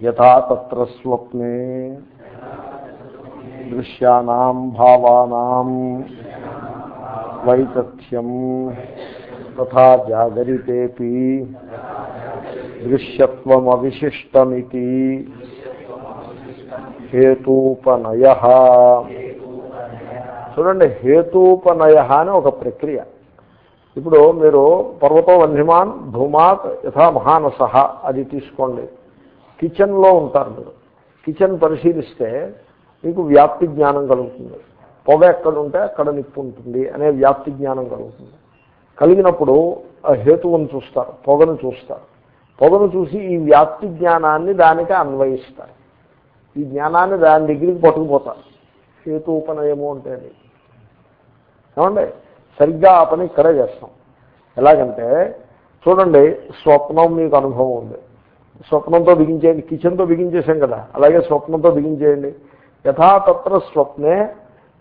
యథా తత్ర స్వప్నే దృశ్యానాం భావానాం వైతథ్యం తథా జాగరితేపి దృశ్యత్వమవిశిష్టమితి హేతూపనయ చూడండి హేతూపనయ అని ఒక ప్రక్రియ. ఇప్పుడు మీరు పర్వతో వన్యమాన్ ధూమాత్ యథా మహానస అది తీసుకోండి. కిచెన్లో ఉంటారు మీరు. కిచెన్ పరిశీలిస్తే మీకు వ్యాప్తి జ్ఞానం కలుగుతుంది. పొగ ఎక్కడ ఉంటే అక్కడ నిప్పు ఉంటుంది అనే వ్యాప్తి జ్ఞానం కలుగుతుంది. కలిగినప్పుడు ఆ హేతువును చూస్తారు పొగను చూస్తారు. పొగను చూసి ఈ వ్యాప్తి జ్ఞానాన్ని దానికి అన్వయిస్తారు. ఈ జ్ఞానాన్ని దాని దగ్గరికి పట్టుకుపోతారు. హేతూపనయము అంటే అది. ఏమండి? సరిగ్గా ఆ పని ఇక్కడే చేస్తాం. ఎలాగంటే చూడండి స్వప్నం మీకు అనుభవం ఉంది. స్వప్నంతో బిగించేయండి కిచెన్తో బిగించేసాం కదా. అలాగే స్వప్నంతో బిగించేయండి. యథాతత్ర స్వప్నే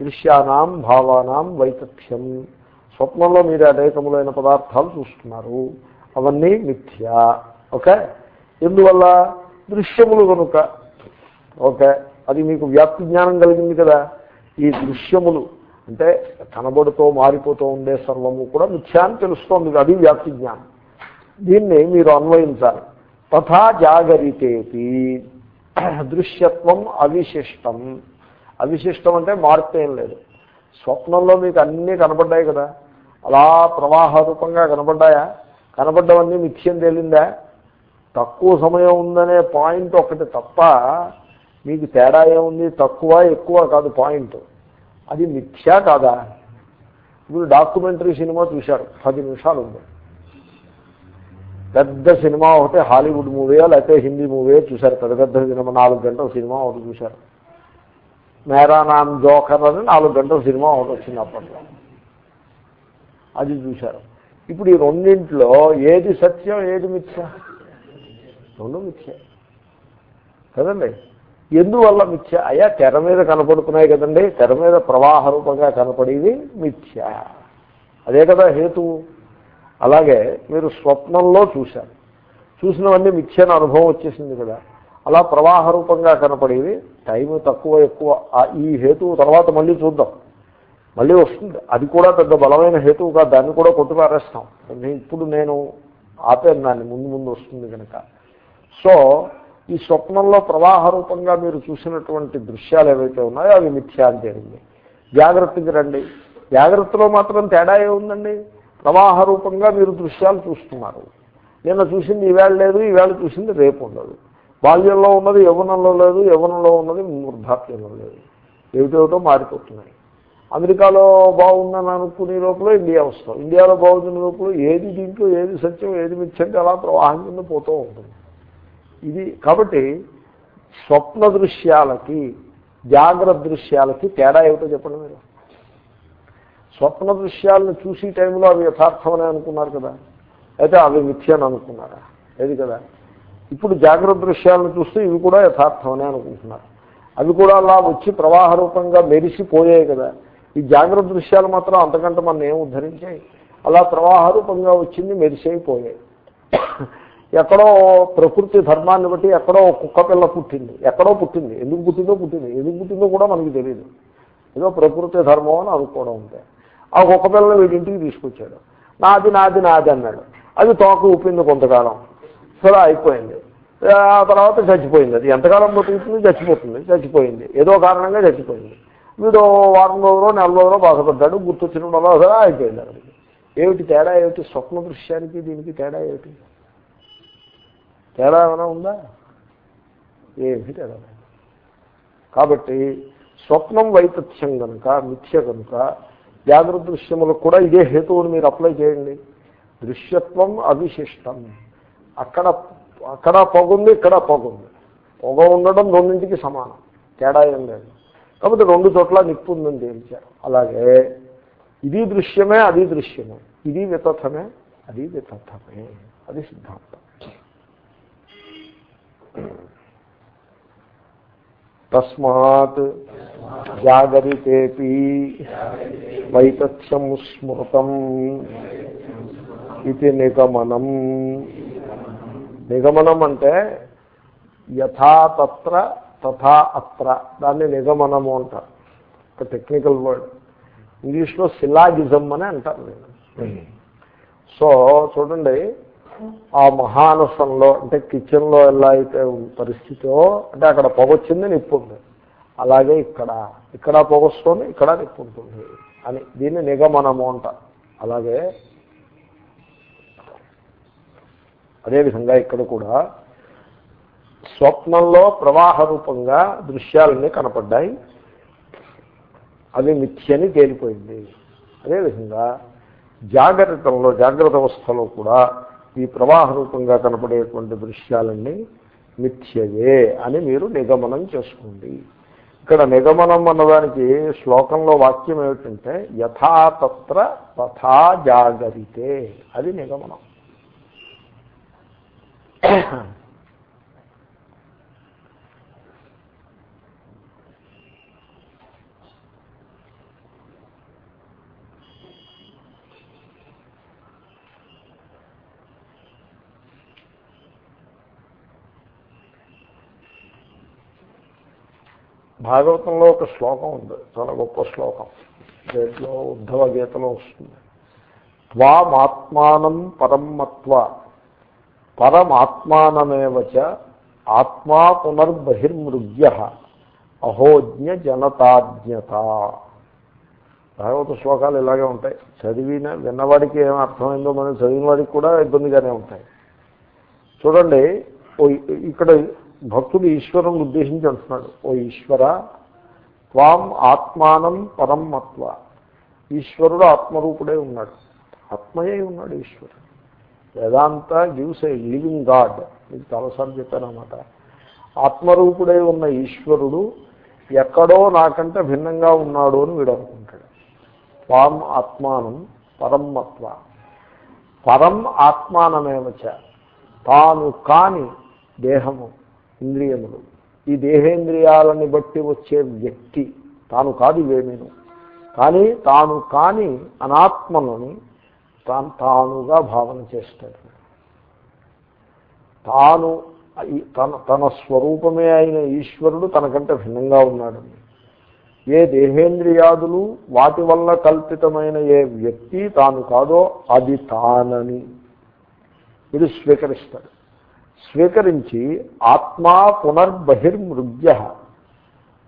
దృశ్యానాం భావానాం వైతథ్యం. స్వప్నంలో మీరు అనేకములైన పదార్థాలు చూస్తున్నారు. అవన్నీ మిథ్యా. ఓకే? ఎందువల్ల? దృశ్యములు కనుక ఓకే? అది మీకు వ్యాప్తి జ్ఞానం కలిగింది కదా. ఈ దృశ్యములు. అంటే కనబడుతూ మారిపోతూ ఉండే సర్వము కూడా మిథ్యా అని తెలుస్తోంది. అది వ్యాప్తి జ్ఞానం. దీన్ని మీరు అన్వయించాలి. తథా జాగరితేపి దృశ్యత్వం అవిశిష్టం. అవిశిష్టం అంటే మార్పు ఏం లేదు. స్వప్నంలో మీకు అన్నీ కనపడ్డాయి కదా. అలా ప్రవాహ రూపంగా కనపడ్డాయా? కనపడ్డవన్నీ మిథ్యం తేలిందా? తక్కువ సమయం ఉందనే పాయింట్ ఒకటి తప్ప మీకు తేడా ఏముంది? తక్కువ ఎక్కువ కాదు పాయింట్. అది మిథ్యా కాదా? ఇప్పుడు డాక్యుమెంటరీ సినిమా చూశారు. పది నిమిషాలు ఉంది. పెద్ద సినిమా ఒకటి హాలీవుడ్ మూవీయో లేకపోతే హిందీ మూవీయో చూశారు. పెద్ద పెద్ద సినిమా నాలుగు గంటల సినిమా ఒకటి చూశారు. మేరా నామ్ జోకర్ అని నాలుగు గంటల సినిమా ఒకటి వచ్చింది అప్పట్లో. అది చూశారు. ఇప్పుడు ఈ రెండింటిలో ఏది సత్యం ఏది మిథ్య? రెండు మిథ్య. కదండి? ఎందువల్ల మిథ్య? అయ్యా తెర మీద కనపడుతున్నాయి కదండి. తెర మీద ప్రవాహ రూపంగా కనపడేది మిథ్య. అదే కదా హేతువు. అలాగే మీరు స్వప్నంలో చూశారు. చూసినవన్నీ మిథ్యన అనుభవం వచ్చేసింది కదా. అలా ప్రవాహ రూపంగా కనపడేవి. టైం తక్కువ ఎక్కువ. ఈ హేతువు తర్వాత మళ్ళీ చూద్దాం. మళ్ళీ వస్తుంది. అది కూడా పెద్ద బలమైన హేతువుగా దాన్ని కూడా కొట్టుపారేస్తాం. ఇప్పుడు నేను ఆపాను దాన్ని. ముందు ముందు వస్తుంది కనుక. సో ఈ స్వప్నంలో ప్రవాహ రూపంగా మీరు చూసినటువంటి దృశ్యాలు ఏవైతే ఉన్నాయో అవి మిథ్యా అని తేలింది. జాగ్రత్తకి రండి. జాగ్రత్తలో మాత్రం తేడా ఏముందండి? ప్రవాహ రూపంగా మీరు దృశ్యాలు చూస్తున్నారు. నిన్న చూసింది ఈవేళ లేదు ఈవేళ చూసింది రేపు ఉండదు. బాల్యంలో ఉన్నది యవ్వనంలో లేదు యవ్వనంలో ఉన్నది వృద్ధాప్యంలో లేదు. ఏమిటేమిటో మారిపోతున్నాయి. అమెరికాలో బాగుందని అనుకునే లోపల ఇండియా వస్తాం ఇండియాలో బాగుందని లోపల ఏది దీంట్లో ఏది సత్యం ఏది మిథ్యంటే అలా ప్రవాహం కింద పోతూ ఉంటుంది. ఇది కాబట్టి స్వప్న దృశ్యాలకి జాగ్రత్త దృశ్యాలకి తేడా ఏమిటో చెప్పండి మీరు. స్వప్న దృశ్యాలను చూసి టైంలో అవి యథార్థమని అనుకున్నారు కదా. అయితే అవి మిథ్య అని అనుకున్నారా? లేదు కదా. ఇప్పుడు జాగ్రత్త దృశ్యాలను చూస్తే ఇవి కూడా యథార్థమని అనుకుంటున్నారు. అవి కూడా అలా వచ్చి ప్రవాహ రూపంగా మెరిసిపోయాయి కదా. ఈ జాగ్రత్త దృశ్యాలు మాత్రం అంతకంటే మనం ఏం ఉద్ధరించాయి? అలా ప్రవాహ రూపంగా వచ్చింది మెరిసైపోయాయి. ఎక్కడో ప్రకృతి ధర్మాన్ని బట్టి ఎక్కడో కుక్క పిల్ల పుట్టింది. ఎక్కడో పుట్టింది. ఎందుకు పుట్టిందో పుట్టింది. ఎందుకు పుట్టిందో కూడా మనకి తెలియదు ఏదో ప్రకృతి ధర్మం అని అనుకోవడం ఉంటాయి ఆ కుక్క పిల్లని వీడింటికి తీసుకొచ్చాడు. నాది నాది నాది అన్నాడు. అది తోక ఊపింది కొంతకాలం. సరే అయిపోయింది. ఆ తర్వాత చచ్చిపోయింది అది. ఎంతకాలం బతుకుతుంది? చచ్చిపోతుంది. చచ్చిపోయింది. ఏదో కారణంగా చచ్చిపోయింది. వీడు వారం రోజులో నెల రోజులో బాధపడ్డాడు. గుర్తొచ్చిన సరే అయిపోయింది అక్కడ ఏమిటి తేడా? ఏమిటి? స్వప్న దృశ్యానికి దీనికి తేడా ఏమిటి? తేడా ఏమైనా ఉందా? ఏమి తేడా కాబట్టి స్వప్నం వైతథ్యం కనుక మిథ్య కనుక జాగ్రత్త దృశ్యములకు కూడా ఇదే హేతువుని మీరు అప్లై చేయండి. దృశ్యత్వం అవిశిష్టం. అక్కడ అక్కడ పొగుంది ఇక్కడ పొగుంది. పొగ ఉండడం రెండింటికి సమానం. తేడా ఏం లేదు. కాబట్టి రెండు చోట్ల నిప్పు ఉందని తేల్చారు. అలాగే ఇది దృశ్యమే అది దృశ్యమే. ఇది వితథమే అది వితథమే. అది సిద్ధాంతం. తస్మాత్ జాగరితేపి వైతథ్యం స్మృతం ఇది నిగమనం. నిగమనం అంటే యథా తత్ర తథా అత్ర. దాన్ని నిగమనము అంటారు. ఒక టెక్నికల్ వర్డ్. ఇంగ్లీష్లో సిలాగిజం అని అంటారు నేను సో చూడండి ఆ మహానసంలో అంటే కిచెన్లో ఎలా అయితే పరిస్థితో అంటే అక్కడ పొగొచ్చింది నిప్పుంది అలాగే ఇక్కడ ఇక్కడ పొగొస్తుంది ఇక్కడ నిప్పుంటుంది అని. దీన్ని నిగమనము అంట. అలాగే అదేవిధంగా ఇక్కడ కూడా స్వప్నంలో ప్రవాహ రూపంగా దృశ్యాలన్నీ కనపడ్డాయి. అవి మిథ్యని తేలిపోయింది. అదేవిధంగా జాగ్రత్తలో జాగ్రత్త అవస్థలో కూడా ఈ ప్రవాహ రూపంగా కనపడేటువంటి దృశ్యాలన్నీ మిథ్యయే అని మీరు నిగమనం చేసుకోండి. ఇక్కడ నిగమనం అన్నదానికి శ్లోకంలో వాక్యం ఏమిటంటే యథాతత్ర తథా జాగరితే. అది నిగమనం. భాగవతంలో ఒక శ్లోకం ఉంది. చాలా గొప్ప శ్లోకం. దేంట్లో ఉద్ధవ గీతలో వస్తుంది. త్వామాత్మానం పరమత్వ పరమాత్మానమేవచ ఆత్మా పునర్బహిర్మృగ్య. అహోజ్ఞ జనతాజ్ఞత. భాగవత శ్లోకాలు ఇలాగే ఉంటాయి. చదివిన విన్నవాడికి ఏం అర్థమైందో మనం చదివిన వాడికి కూడా ఇబ్బందిగానే ఉంటాయి. చూడండి ఇక్కడ భక్తుడు ఈశ్వరుని ఉద్దేశించి అంటున్నాడు ఓ ఈశ్వర త్వాం ఆత్మానం పరమత్వ ఈశ్వరుడు ఆత్మరూపుడే ఉన్నాడు. ఆత్మయే ఉన్నాడు ఈశ్వరుడు. Vedanta gives a living God. మీకు చాలాసార్లు చెప్పానమాట ఆత్మరూపుడై ఉన్న ఈశ్వరుడు ఎక్కడో నాకంటే భిన్నంగా ఉన్నాడు అని వీడు అనుకుంటాడు. త్వాం ఆత్మానం పరమత్వ పరం ఆత్మానమేమచ తాను కాని దేహము. ఇంద్రియములు. ఈ దేహేంద్రియాలని బట్టి వచ్చే వ్యక్తి తాను కాదు ఇవేమీను. కానీ తాను కాని అనాత్మలని తాను తానుగా భావన చేస్తాడు. తాను తన తన స్వరూపమే అయిన ఈశ్వరుడు తనకంటే భిన్నంగా ఉన్నాడు. ఏ దేహేంద్రియాదులు వాటి వల్ల కల్పితమైన ఏ వ్యక్తి తాను కాదో అది తానని. ఇది స్వీకరిస్తాడు. స్వీకరించి ఆత్మా పునర్బహిర్మృగ్య.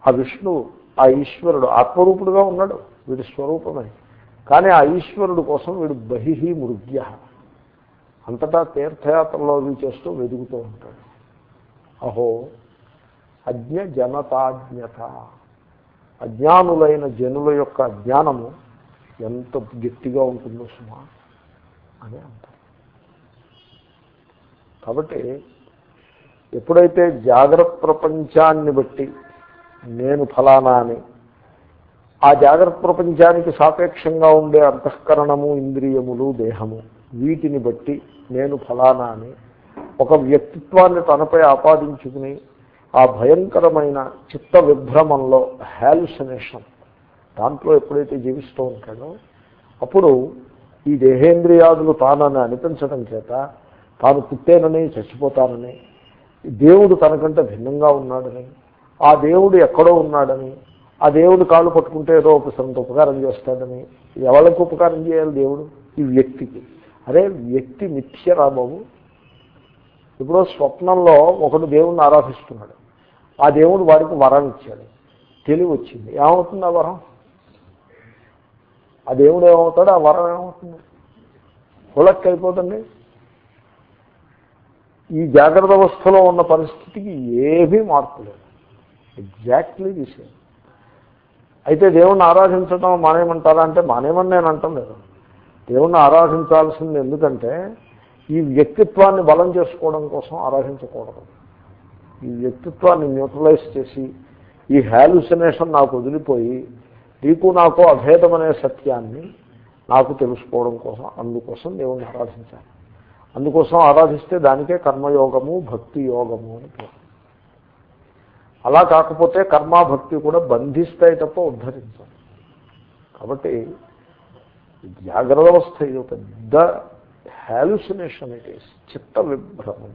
ఆ విష్ణువు ఆ ఈశ్వరుడు ఆత్మరూపుడుగా ఉన్నాడు వీడి స్వరూపమే. కానీ ఆ ఈశ్వరుడు కోసం వీడు బహిహి మృగ్య. అంతటా తీర్థయాత్రలో అవి చేస్తూ వెతుకుతూ ఉంటాడు. అహో అజ్ఞ జనతాజ్ఞత. అజ్ఞానులైన జనుల యొక్క అజ్ఞానము ఎంత గట్టిగా ఉంటుందో సుమా అని అంటారు కాబట్టి ఎప్పుడైతే జాగ్రత్త ప్రపంచాన్ని బట్టి నేను ఫలానా అని ఆ జాగ్రత్త ప్రపంచానికి సాపేక్షంగా ఉండే అంతఃకరణము ఇంద్రియములు దేహము వీటిని బట్టి నేను ఫలానా అని ఒక వ్యక్తిత్వాన్ని తనపై ఆపాదించుకుని ఆ భయంకరమైన చిత్త విభ్రమంలో హాలుసినేషన్ దాంట్లో ఎప్పుడైతే జీవిస్తూ ఉంటాడో అప్పుడు ఈ దేహేంద్రియాదులు తానని అనిపించడం చేత తాను పుట్టేనని చచ్చిపోతానని దేవుడు తనకంటే భిన్నంగా ఉన్నాడని ఆ దేవుడు ఎక్కడో ఉన్నాడని ఆ దేవుడు కాళ్ళు పట్టుకుంటే ఏదో ఉపసంత ఉపకారం చేస్తాడని ఎవరికి ఉపకారం చేయాలి దేవుడు? ఈ వ్యక్తికి. అరే వ్యక్తి మిథ్య రాబాబు ఇప్పుడు స్వప్నంలో ఒకడు దేవుణ్ణి ఆరాధిస్తున్నాడు. ఆ దేవుడు వాడికి వరం ఇచ్చాడు. తెలివి వచ్చింది. ఏమవుతుంది ఆ వరం? ఆ దేవుడు ఏమవుతాడు? ఆ వరం ఏమవుతుంది? హులక్ అయిపోతుంది. ఈ జాగ్రత్త అవస్థలో ఉన్న పరిస్థితికి ఏమీ మార్పు లేదు. ఎగ్జాక్ట్లీ విషయం అయితే దేవుణ్ణి ఆరాధించడం మానేయమంటారా అంటే మానేయమని నేను అంటలేదు లేదు. దేవుణ్ణి ఆరాధించాల్సింది ఎందుకంటే ఈ వ్యక్తిత్వాన్ని బలం చేసుకోవడం కోసం ఆరాధించకూడదు. ఈ వ్యక్తిత్వాన్ని న్యూట్రలైజ్ చేసి ఈ హాలుసినేషన్ నాకు వదిలిపోయి నీకు నాకు అభేదమనే సత్యాన్ని నాకు తెలుసుకోవడం కోసం అందుకోసం దేవుణ్ణి ఆరాధించాలి. అందుకోసం ఆరాధిస్తే దానికే కర్మయోగము భక్తి యోగము అని అలా కాకపోతే కర్మ భక్తి కూడా బంధిస్తాయి తప్ప ఉద్ధరించాలి కాబట్టి జాగ్రత్త అవస్థ ఇది ఒక పెద్ద హాలుసినేషన్ ఇట్ ఈస్ చిత్త విభ్రమం.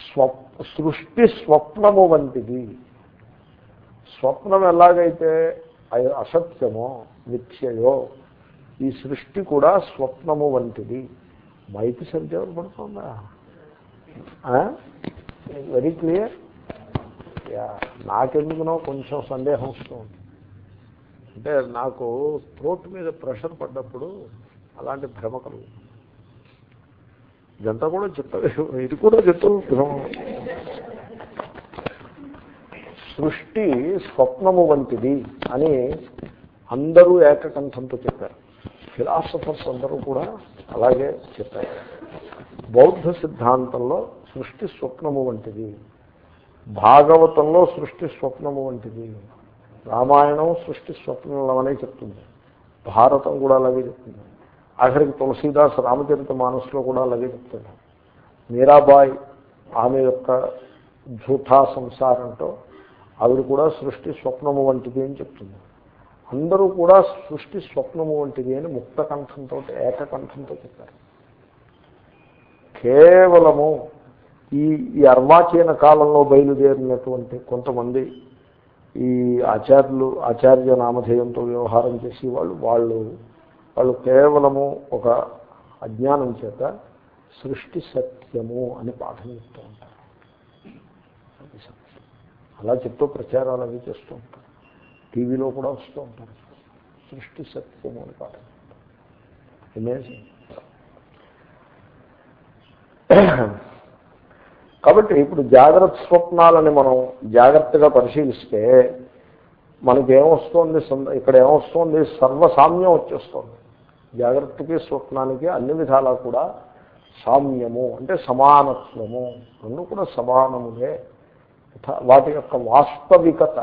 స్వ సృష్టి స్వప్నము వంటిది. స్వప్నం ఎలాగైతే అసత్యమో మిథ్యయో ఈ సృష్టి కూడా స్వప్నము వంటిది. మైకి సరిగ్గా పడుతుందా? వెరీ క్లియర్ యా నాకెందుకునో కొంచెం సందేహం వస్తుంది. అంటే నాకు థ్రోట్ మీద ప్రెషర్ పడ్డప్పుడు అలాంటి భ్రమ కలుగు ఇదంతా కూడా చెత్త ఇది కూడా చెత్త భ్రమ. సృష్టి స్వప్నము వంటిది అని అందరూ ఏకకంఠంతో చెప్పారు. ఫిలాసఫర్స్ అందరూ కూడా అలాగే చెప్పారు. బౌద్ధ సిద్ధాంతంలో సృష్టి స్వప్నము వంటిది. భాగవతంలో సృష్టి స్వప్నము వంటిది. రామాయణం సృష్టి స్వప్నంలోనే చెప్తుంది. భారతం కూడా అలాగే చెప్తుంది. ఆఖరికి తులసీదాస్ రామచరిత మానసులో కూడా అలాగే చెప్తుంది మీరాబాయ్ ఆమె యొక్క జూఠా సంసారంతో ఆవిడ కూడా సృష్టి స్వప్నము వంటిది అని చెప్తుంది. అందరూ కూడా సృష్టి స్వప్నము వంటిది అని ముక్త కంఠంతో ఏకకంఠంతో చెప్పారు. కేవలము ఈ ఈ అర్వాచీన కాలంలో బయలుదేరినటువంటి కొంతమంది ఈ ఆచార్యులు ఆచార్య నామధేయంతో వ్యవహారం చేసి వాళ్ళు వాళ్ళు వాళ్ళు కేవలము ఒక అజ్ఞానం చేత సృష్టి సత్యము అని పాఠం చెప్తూ ఉంటారు. అలా చెప్తూ ప్రచారాలు అవి చేస్తూ ఉంటారు. టీవీలో కూడా వస్తూ ఉంటారు. సృష్టి సత్యము అని పాఠం ఇమేజింగ్ కాబట్టి ఇప్పుడు జాగ్రత్త స్వప్నాలని మనం జాగ్రత్తగా పరిశీలిస్తే మనకేమొస్తోంది ఇక్కడ ఏమొస్తోంది సర్వసామ్యం వచ్చేస్తుంది. జాగ్రత్తకి స్వప్నానికి అన్ని విధాలా కూడా సామ్యము అంటే సమానత్వము. రెండు కూడా సమానములే. వాటి యొక్క వాస్తవికత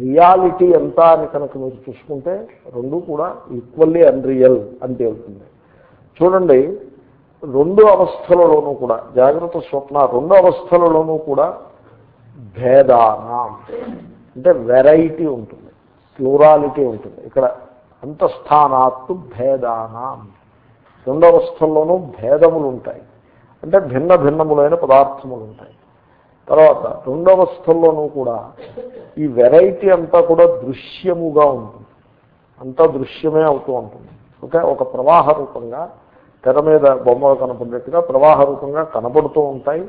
రియాలిటీ ఎంత అని కనుక మీరు చూసుకుంటే రెండు కూడా ఈక్వల్లీ అన్రియల్ అని తేలుతుంది చూడండి రెండు అవస్థలలోనూ కూడా జాగ్రత్త స్వప్న రెండు అవస్థలలోనూ కూడా భేదాన. అంటే వెరైటీ ఉంటుంది ప్లూరాలిటీ ఉంటుంది. ఇక్కడ అంతఃస్థానాత్తు భేదానా. రెండు అవస్థల్లోనూ భేదములు ఉంటాయి అంటే భిన్న భిన్నములైన పదార్థములు ఉంటాయి తర్వాత రెండు అవస్థల్లోనూ కూడా ఈ వెరైటీ అంతా కూడా దృశ్యముగా ఉంటుంది. అంతా దృశ్యమే అవుతూ ఉంటుంది. ఓకే? ఒక ప్రవాహ రూపంగా తెర మీద బొమ్మలు కనపడినట్టుగా ప్రవాహ రూపంగా కనబడుతూ ఉంటాయి.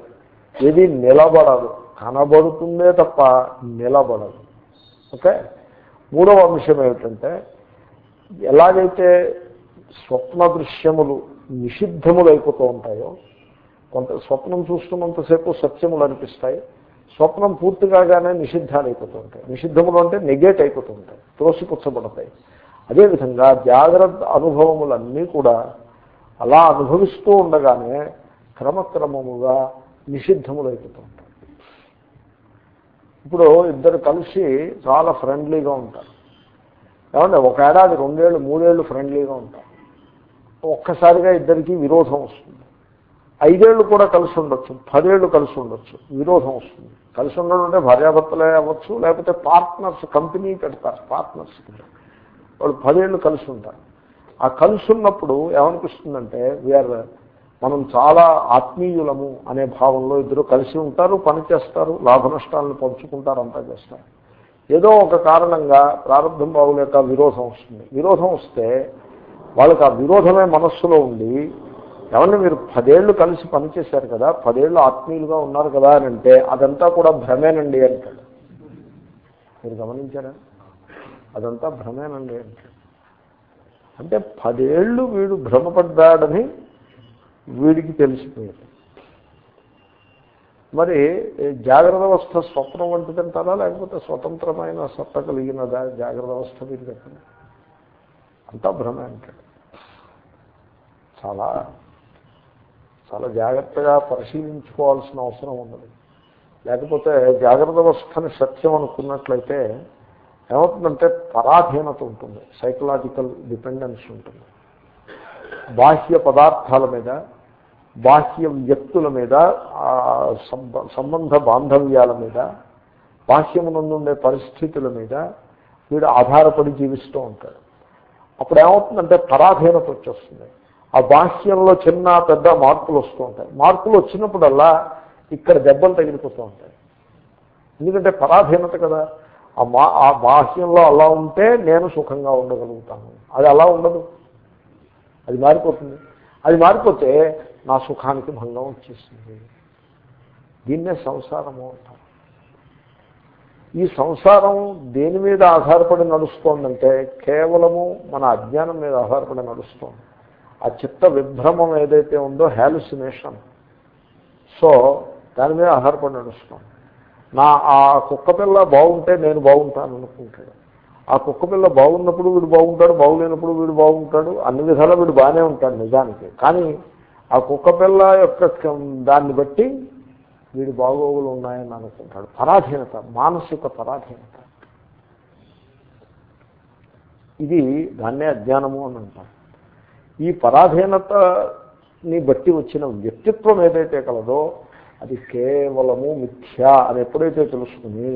ఏది నిలబడదు. కనబడుతుందే తప్ప నిలబడదు. ఓకే? మూడవ అంశం ఏమిటంటే ఎలాగైతే స్వప్న దృశ్యములు నిషిద్ధములు అయిపోతూ ఉంటాయో కొంత స్వప్నం చూస్తున్నంతసేపు సత్యములు అనిపిస్తాయి స్వప్నం పూర్తి కాగానే నిషిద్ధాలు అయిపోతూ ఉంటాయి నిషిద్ధములు అంటే నెగేట్ అయిపోతూ ఉంటాయి త్రోసిపుచ్చబడతాయి. అదేవిధంగా జాగ్రత్త అనుభవములన్నీ కూడా అలా అనుభవిస్తూ ఉండగానే క్రమక్రమముగా నిషిద్ధములు అయిపోతూ ఉంటాయి ఇప్పుడు ఇద్దరు కలిసి చాలా ఫ్రెండ్లీగా ఉంటారు. ఏమంటే ఒక ఏడాది రెండేళ్ళు మూడేళ్ళు ఫ్రెండ్లీగా ఉంటారు. ఒక్కసారిగా ఇద్దరికీ విరోధం వస్తుంది. ఐదేళ్ళు కూడా కలిసి ఉండొచ్చు పదేళ్ళు కలిసి ఉండొచ్చు విరోధం వస్తుంది. కలిసి ఉండడం అంటే భార్యాభర్తలే అవ్వచ్చు లేకపోతే పార్ట్నర్స్ కంపెనీ పెడతారు పార్ట్నర్స్ వాళ్ళు పదేళ్ళు కలిసి ఉంటారు. ఆ కలిసి ఉన్నప్పుడు ఏమనిపిస్తుందంటే వీఆర్ మనం చాలా ఆత్మీయులము అనే భావంలో ఇద్దరు కలిసి ఉంటారు పని చేస్తారు లాభ నష్టాలను పంచుకుంటారు అంతా చేస్తారు. ఏదో ఒక కారణంగా ప్రారంభం బాగులేక విరోధం వస్తుంది. విరోధం వస్తే వాళ్ళకి ఆ విరోధమే మనస్సులో ఉండి ఏమన్నా మీరు పదేళ్ళు కలిసి పనిచేశారు కదా పదేళ్ళు ఆత్మీయులుగా ఉన్నారు కదా అని అంటే అదంతా కూడా భ్రమేనండి అంటాడు. మీరు గమనించారా? అదంతా భ్రమేనండి అంటాడు. అంటే పదేళ్ళు వీడు భ్రమపడ్డాడని వీడికి తెలిసిపోయింది. మరి జాగ్రత్త అవస్థ స్వప్నం వంటిదంటారా? లేకపోతే స్వతంత్రమైన సత్త కలిగినదా జాగ్రత్త అవస్థ మీరు చెప్పండి అంతా భ్రమే అంటాడు. చాలా చాలా జాగ్రత్తగా పరిశీలించుకోవాల్సిన అవసరం ఉన్నది. లేకపోతే జాగ్రత్త అవస్థని సత్యం అనుకున్నట్లయితే ఏమవుతుందంటే పరాధీనత ఉంటుంది సైకలాజికల్ డిపెండెన్స్ ఉంటుంది. బాహ్య పదార్థాల మీద బాహ్య వ్యక్తుల మీద సంబంధ బాంధవ్యాల మీద బాహ్యమునందుండే పరిస్థితుల మీద వీడు ఆధారపడి జీవిస్తూ ఉంటాడు. అప్పుడు ఏమవుతుందంటే పరాధీనత వచ్చేస్తుంది. ఆ బాహ్యంలో చిన్న పెద్ద మార్పులు వస్తూ ఉంటాయి. మార్పులు వచ్చినప్పుడల్లా ఇక్కడ దెబ్బలు తగిలిపోతూ ఉంటాయి. ఎందుకంటే పరాధీనత కదా. ఆ మా ఆ బాహ్యంలో అలా ఉంటే నేను సుఖంగా ఉండగలుగుతాను. అది అలా ఉండదు. అది మారిపోతుంది. అది మారిపోతే నా సుఖానికి భంగం వచ్చేస్తుంది. దీన్నే సంసారము అంటారు ఈ సంసారం దేని మీద ఆధారపడి నడుస్తోందంటే కేవలము మన అజ్ఞానం మీద ఆధారపడి నడుస్తోంది. ఆ చిత్త విభ్రమం ఏదైతే ఉందో హ్యాలుసినేషన్ సో దాని మీద ఆధారపడి నడుస్తాం నా ఆ కుక్క పిల్ల బాగుంటే నేను బాగుంటాను అనుకుంటాడు. ఆ కుక్క పిల్ల బాగున్నప్పుడు వీడు బాగుంటాడు బాగులేనప్పుడు వీడు బాగుంటాడు అన్ని విధాలా వీడు బాగానే ఉంటాడు నిజానికి. కానీ ఆ కుక్క పిల్ల యొక్క దాన్ని బట్టి వీడు బాగోగులు ఉన్నాయని అనుకుంటాడు. పరాధీనత మానసిక పరాధీనత. ఇది దాన్నే అజ్ఞానము అని అంటారు. ఈ పరాధీనతని బట్టి వచ్చిన వ్యక్తిత్వం ఏదైతే కలదో అది కేవలము మిథ్య అని ఎప్పుడైతే తెలుసుకుని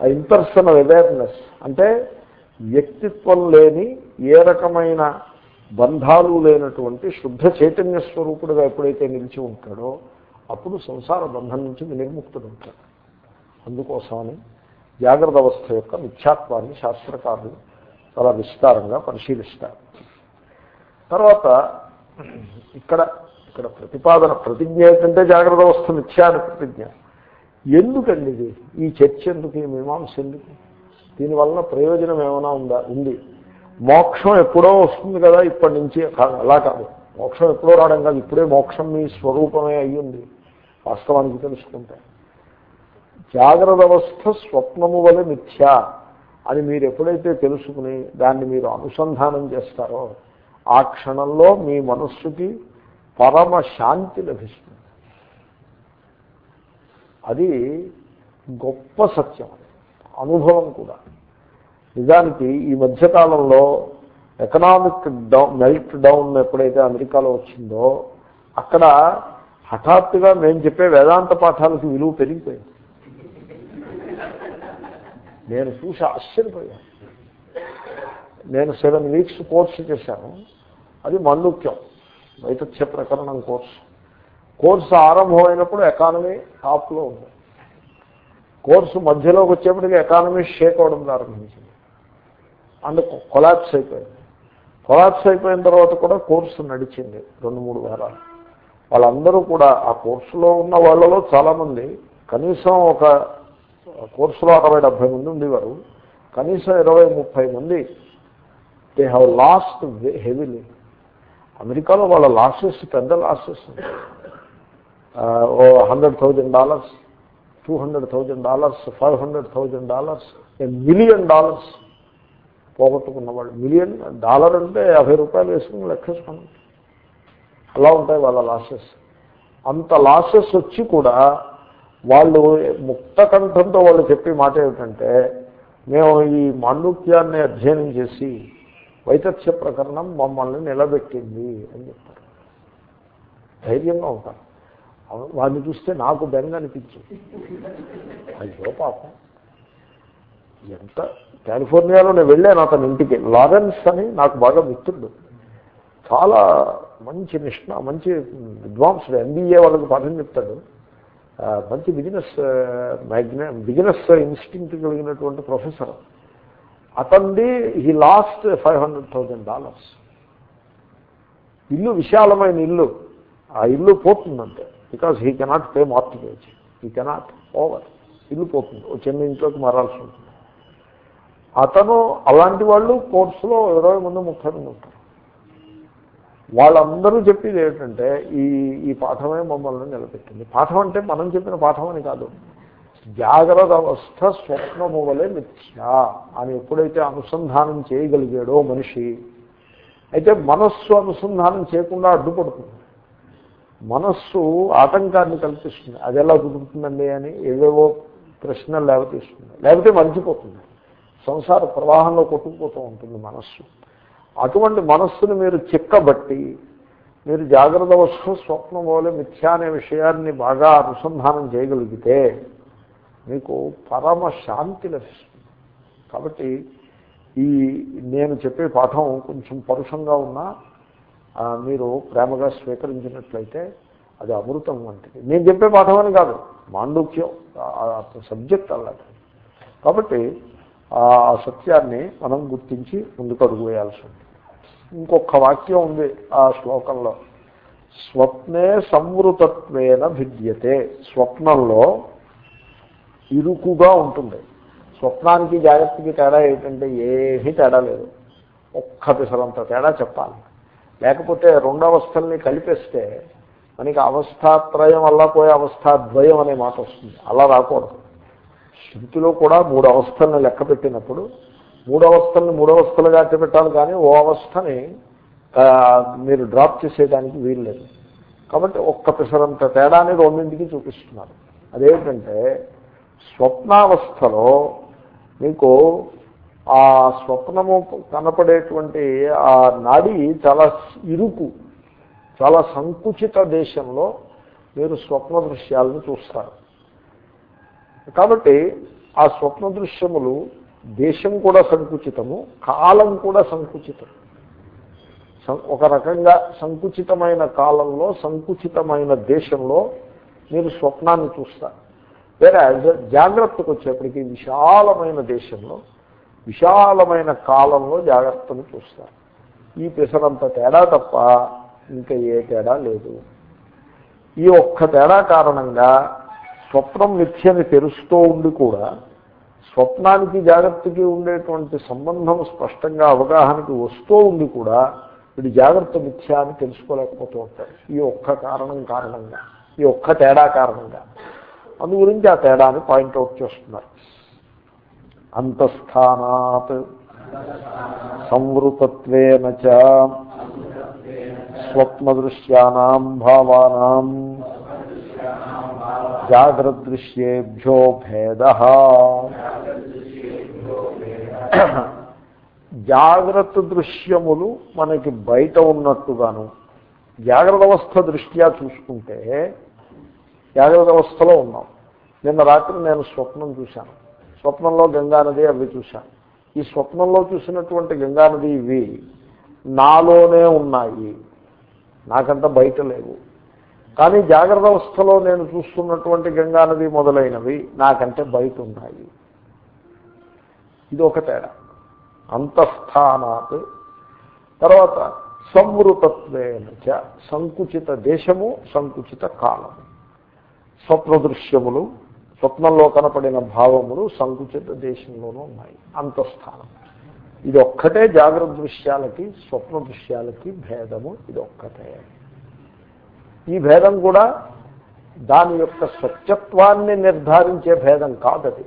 ఆ ఇంపర్సనల్ అవేర్నెస్ అంటే వ్యక్తిత్వం లేని ఏ రకమైన బంధాలు లేనటువంటి శుద్ధ చైతన్య స్వరూపుడుగా ఎప్పుడైతే నిలిచి ఉంటాడో అప్పుడు సంసార బంధం నుంచి వినిర్ముక్తుడు ఉంటాడు అందుకోసమని జాగ్రత్త అవస్థ యొక్క మిథ్యాత్వాన్ని శాస్త్రకారులు చాలా విస్తారంగా పరిశీలిస్తారు. తర్వాత ఇక్కడ ఇక్కడ ప్రతిపాదన ప్రతిజ్ఞ ఏంటంటే జాగ్రత్త అవస్థ నిత్యాన్ని ప్రతిజ్ఞ. ఎందుకండి ఇది? ఈ చర్చ ఎందుకు? ఈ మీమాంస ఎందుకు? దీనివల్ల ప్రయోజనం ఏమైనా ఉందా? ఉంది. మోక్షం ఎప్పుడో వస్తుంది కదా ఇప్పటి నుంచి. అలా కాదు. మోక్షం ఎప్పుడో రావడం కాదు. ఇప్పుడే మోక్షం మీ స్వరూపమే అయ్యింది. వాస్తవానికి తెలుసుకుంటే. జాగ్రత్త అవస్థ స్వప్నము వలె మిథ్య అని మీరు ఎప్పుడైతే తెలుసుకుని దాన్ని మీరు అనుసంధానం చేస్తారో ఆ క్షణంలో మీ మనస్సుకి పరమ శాంతి లభిస్తుంది. అది గొప్ప సత్యం. అనుభవం కూడా. నిజానికి ఈ మధ్యకాలంలో ఎకనామిక్ డౌన్ మెల్ట్ డౌన్ ఎప్పుడైతే అమెరికాలో వచ్చిందో అక్కడ హఠాత్తుగా మేము చెప్పే వేదాంత పాఠాలకు విలువ పెరిగిపోయింది. నేను చూసి ఆశ్చర్యపోయాను. నేను సెవెన్ వీక్స్ కోర్సు చేశాను. అది మండుక్యం. వైతథ్య ప్రకరణం కోర్సు. కోర్సు ఆరంభమైనప్పుడు ఎకానమీ టాప్లో ఉంది. కోర్సు మధ్యలోకి వచ్చేప్పటికి ఎకానమీ షేక్ అవడం ప్రారంభించింది. అండ్ కొలాప్స్ అయిపోయింది. కొలాప్స్ అయిపోయిన తర్వాత కూడా కోర్సు నడిచింది రెండు మూడు వారాలు. వాళ్ళందరూ కూడా ఆ కోర్సులో ఉన్న వాళ్ళలో చాలామంది కనీసం ఒక కోర్సులో అరవై డెబ్భై మంది ఉండేవారు. కనీసం ఇరవై ముప్పై మంది. దే హ్యావ్ లాస్ట్ హెవీలీ అమెరికాలో వాళ్ళ లాసెస్ పెద్ద లాసెస్ ఓ hundred thousand dollars two hundred thousand dollars five hundred thousand dollars million dollars పోగొట్టుకున్న వాళ్ళు. మిలియన్ డాలర్ అంటే యాభై రూపాయలు వేసుకుని లెక్కేసుకున్నాం అలా ఉంటాయి వాళ్ళ లాసెస్. అంత లాసెస్ వచ్చి కూడా వాళ్ళు ముక్త కంఠంతో వాళ్ళు చెప్పే మాట ఏమిటంటే మేము ఈ మాండుక్యాన్ని అధ్యయనం చేసి వైతథ్య ప్రకరణం మమ్మల్ని నిలబెట్టింది అని చెప్తారు. ధైర్యంగా ఉంటారు. వాడిని చూస్తే నాకు బెంగ అనిపించింది. అయ్యో పాపం. ఎంత కాలిఫోర్నియాలో నేను వెళ్ళాను అతని ఇంటికి. లారెన్స్ అని నాకు బాగా మిత్రుడు చాలా మంచి నిష్ణ మంచి విద్వాంసుడు ఎంబీఏ వాళ్ళకి పాఠం చెప్తాడు. మంచి బిజినెస్ మ్యాగ్న బిజినెస్ ఇన్స్టింక్ట్ కలిగినటువంటి ప్రొఫెసర్. అతనిది he lost five hundred thousand dollars ఇల్లు విశాలమైన ఇల్లు. ఆ ఇల్లు పోతుందంటే because he cannot pay mortgage he cannot over ఇల్లు పోతుంది. ఓ చిన్న ఇంట్లోకి మారాల్సి ఉంటుంది. అతను అలాంటి వాళ్ళు కోర్సులో ఇరవై మంది ముప్పై మంది ఉంటారు. వాళ్ళందరూ చెప్పేది ఏంటంటే ఈ ఈ పాఠమే మమ్మల్ని నిలబెట్టింది. పాఠం అంటే మనం చెప్పిన పాఠం అని కాదు. జాగ్రత్త అవస్థ స్వప్నము వలె మిథ్య అని ఎప్పుడైతే అనుసంధానం చేయగలిగాడో మనిషి అయితే మనస్సు అనుసంధానం చేయకుండా అడ్డుపడుతుంది. మనస్సు ఆటంకాన్ని కల్పిస్తుంది. అది ఎలా కుదురుతుందండి అని ఏవేవో ప్రశ్నలు లేవతీస్తుంది. లేకపోతే మర్చిపోతుంది. సంసార ప్రవాహంలో కొట్టుకుపోతూ ఉంటుంది మనస్సు. అటువంటి మనస్సును మీరు చిక్కబట్టి మీరు జాగ్రత్త అవస్థ స్వప్నం వలె మిథ్యా అనే విషయాన్ని బాగా అనుసంధానం చేయగలిగితే మీకు పరమ శాంతి లభిస్తుంది. కాబట్టి ఈ నేను చెప్పే పాఠం కొంచెం పరుషంగా ఉన్నా మీరు ప్రేమగా స్వీకరించినట్లయితే అది అమృతం వంటిది. నేను చెప్పే పాఠం అని కాదు మాండూక్యం సబ్జెక్ట్ అలాంటి కాబట్టి ఆ సత్యాన్ని మనం గుర్తించి ముందుకు అడుగు వేయాల్సి ఉంది. ఇంకొక వాక్యం ఉంది ఆ శ్లోకంలో. స్వప్నే సంవృతత్వేన భిద్యతే. స్వప్నంలో ఇరుకుగా ఉంటుంది. స్వప్నానికి జాగ్రత్తకి తేడా ఏంటంటే ఏమీ తేడా లేదు. ఒక్క పిసరంత తేడా చెప్పాలి. లేకపోతే రెండు అవస్థల్ని కలిపేస్తే మనకి అవస్థాత్రయం వల్ల పోయే అవస్థాద్వయం అనే మాట వస్తుంది. అలా రాకూడదు. శృతిలో కూడా మూడు అవస్థల్ని లెక్క పెట్టినప్పుడు మూడు అవస్థలను మూడు అవస్థలుగా పెట్టాలి కానీ ఓ అవస్థని మీరు డ్రాప్ చేసేయడానికి వీలు లేదు. కాబట్టి ఒక్క పిసరంత తేడాని రెండింటికి చూపిస్తున్నారు. అదేంటంటే స్వప్నావస్థలో మీకు ఆ స్వప్నము కనపడేటువంటి ఆ నాడి చాలా ఇరుకు చాలా సంకుచిత దేశంలో మీరు స్వప్న దృశ్యాలను చూస్తారు. కాబట్టి ఆ స్వప్న దృశ్యములు దేశం కూడా సంకుచితము కాలం కూడా సంకుచితం. ఒక రకంగా సంకుచితమైన కాలంలో సంకుచితమైన దేశంలో మీరు స్వప్నాన్ని చూస్తారు. వేరే జాగ్రత్తకు వచ్చేప్పటికీ విశాలమైన దేశంలో విశాలమైన కాలంలో జాగ్రత్తను చూస్తారు. ఈ పిసరంత తేడా తప్ప ఇంకా ఏ తేడా లేదు. ఈ ఒక్క తేడా కారణంగా స్వప్నం మిథ్యని తెలుస్తూ ఉండి కూడా స్వప్నానికి జాగ్రత్తకి ఉండేటువంటి సంబంధం స్పష్టంగా అవగాహనకి వస్తూ ఉండి కూడా వీడు జాగ్రత్త మిథ్య అని తెలుసుకోలేకపోతూ ఉంటాడు. ఈ ఒక్క కారణం కారణంగా ఈ ఒక్క తేడా కారణంగా. అందు గురించి ఆ తేడాన్ని పాయింట్అవుట్ చేస్తున్నారు. అంతఃస్థానాత్ సంవృతత్వేన స్వప్నదృశ్యానాం భావానాం జాగ్రదృశ్యేభ్యో భేద జాగ్రత్త దృశ్యములు మనకి బయట ఉన్నట్టుగాను జాగ్రత్త అవస్థ దృష్ట్యా చూసుకుంటే జాగ్రత్త అవస్థలో ఉన్నాం. నిన్న రాత్రి నేను స్వప్నం చూశాను. స్వప్నంలో గంగానది అవి చూశాను. ఈ స్వప్నంలో చూసినటువంటి గంగానది ఇవి నాలోనే ఉన్నాయి. నాకంత బయట లేవు. కానీ జాగ్రత్త అవస్థలో నేను చూస్తున్నటువంటి గంగానది మొదలైనవి నాకంటే బయట ఉన్నాయి. ఇది ఒక తేడా. అంతఃస్థానాత్. తర్వాత సంవృతత్వేన సంకుచిత దేశము సంకుచిత కాలము. స్వప్న దృశ్యములు స్వప్నంలో కనపడిన భావములు సంకుచిత దేశంలోనూ ఉన్నాయి. అంతఃస్థానం. ఇది ఒక్కటే జాగ్రత్త దృశ్యాలకి స్వప్న దృశ్యాలకి భేదము ఇది ఒక్కటే ఈ భేదం కూడా దాని యొక్క సత్యత్వాన్ని నిర్ధారించే భేదం కాదది.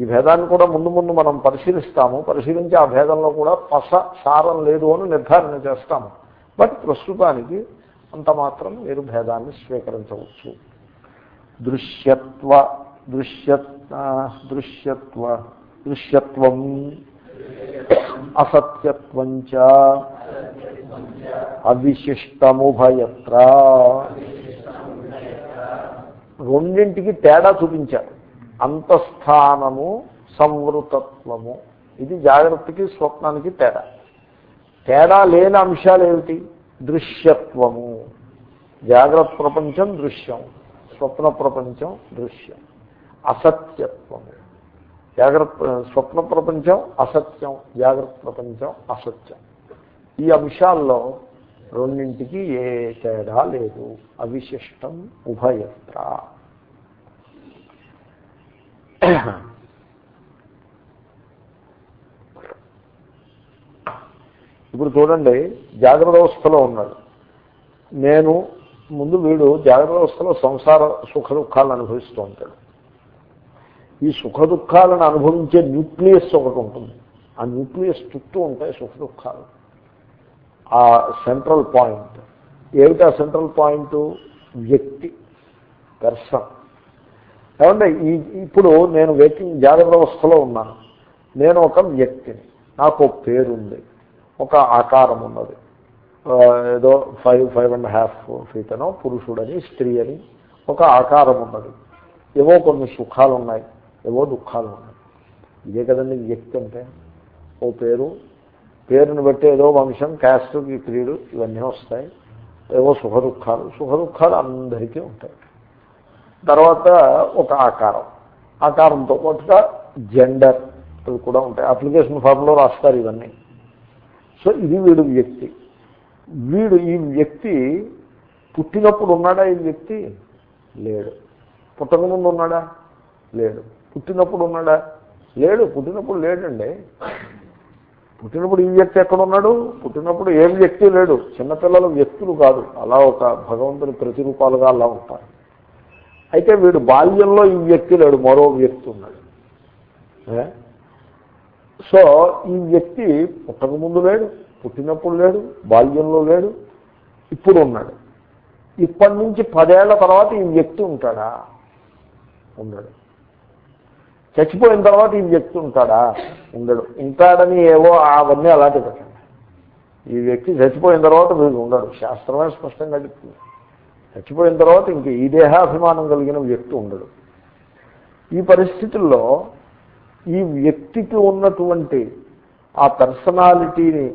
ఈ భేదాన్ని కూడా ముందు ముందు మనం పరిశీలిస్తాము. పరిశీలించి ఆ భేదంలో కూడా పస సారం లేదు అని నిర్ధారణ చేస్తాము. బట్ ప్రస్తుతానికి అంత మాత్రం మీరు భేదాన్ని స్వీకరించవచ్చు. దృశ్యత్వ దృశ్య దృశ్యత్వ దృశ్యత్వం అసత్యత్వంచ అవిశిష్టముభయత్ర. రెండింటికి తేడా చూపించారు. అంతఃస్థానము సంవృతత్వము. ఇది జాగ్రత్తకి స్వప్నానికి తేడా. తేడా లేని అంశాలు ఏమిటి దృశ్యత్వము. జాగ్రత్త ప్రపంచం దృశ్యం. స్వప్న ప్రపంచం దృశ్యం. అసత్యత్వం జాగ్రత్త స్వప్న ప్రపంచం అసత్యం. జాగ్రత్త ప్రపంచం అసత్యం. ఈ అంశాల్లో రెండింటికి ఏ తేడా లేదు. అవిశిష్టం ఉభయత్ర. ఇప్పుడు చూడండి జాగ్రత్త అవస్థలో ఉన్నాడు. నేను ముందు వీడు జాగ్రత్త అవస్థలో సంసార సుఖ దుఃఖాలను అనుభవిస్తూ ఉంటాడు. ఈ సుఖ దుఃఖాలను అనుభవించే న్యూక్లియస్ ఒకటి ఉంటుంది. ఆ న్యూక్లియస్ చుట్టూ ఉంటాయి సుఖ దుఃఖాలు ఆ సెంట్రల్ పాయింట్. ఏమిటి ఆ సెంట్రల్ పాయింట్? వ్యక్తి పెర్సన్. ఏమంటే ఈ ఇప్పుడు నేను వేకింగ్ జాగ్రత్త అవస్థలో ఉన్నాను. నేను ఒక వ్యక్తిని. నాకు ఒక పేరుంది. ఒక ఆకారం ఉన్నది. ఏదో five five and half feet అనో పురుషుడని స్త్రీ అని ఒక ఆకారం ఉన్నది ఏవో కొన్ని సుఖాలు ఉన్నాయి ఏవో దుఃఖాలు ఉన్నాయి ఇదే కదండి వ్యక్తి అంటే. ఓ పేరు పేరుని బట్టి ఏదో వంశం క్యాస్ట్ క్రీడు ఇవన్నీ వస్తాయి. ఏవో సుఖ దుఃఖాలు సుఖ దుఃఖాలు అందరికీ ఉంటాయి. తర్వాత ఒక ఆకారం. ఆకారంతో పాటుగా జెండర్ అవి కూడా ఉంటాయి. అప్లికేషన్ ఫామ్లో రాస్తారు ఇవన్నీ. సో ఇది వీడు వ్యక్తి. వీడు ఈ వ్యక్తి పుట్టినప్పుడు ఉన్నాడా? ఈ వ్యక్తి లేడు. పుట్టకముందు ఉన్నాడా? లేడు. పుట్టినప్పుడు ఉన్నాడా? లేడు. పుట్టినప్పుడు లేడండి. పుట్టినప్పుడు ఈ వ్యక్తి ఎక్కడ ఉన్నాడు? పుట్టినప్పుడు ఏం వ్యక్తి లేడు. చిన్నపిల్లల వ్యక్తులు కాదు. అలా ఒక భగవంతుని ప్రతిరూపాలుగా అలా ఉంటారు. అయితే వీడు బాల్యంలో ఈ వ్యక్తి లేడు. మరో వ్యక్తి ఉన్నాడు. సో ఈ వ్యక్తి పుట్టక ముందు లేడు. పుట్టినప్పుడు లేడు బాల్యంలో లేడు ఇప్పుడు ఉన్నాడు ఇప్పటి నుంచి పదేళ్ళ తర్వాత ఈ వ్యక్తి ఉంటాడా? ఉండడు. చచ్చిపోయిన తర్వాత ఈ వ్యక్తి ఉంటాడా? ఉండడు. ఉంటాడని ఏవో అవన్నీ అలాంటి పెట్టండి ఈ వ్యక్తి చచ్చిపోయిన తర్వాత వీడు ఉండడు. శాస్త్రమే స్పష్టంగా చెప్తుంది. చచ్చిపోయిన తర్వాత ఇంక ఈ దేహాభిమానం కలిగిన వ్యక్తి ఉండడు. ఈ పరిస్థితుల్లో ఈ వ్యక్తికి ఉన్నటువంటి ఆ పర్సనాలిటీని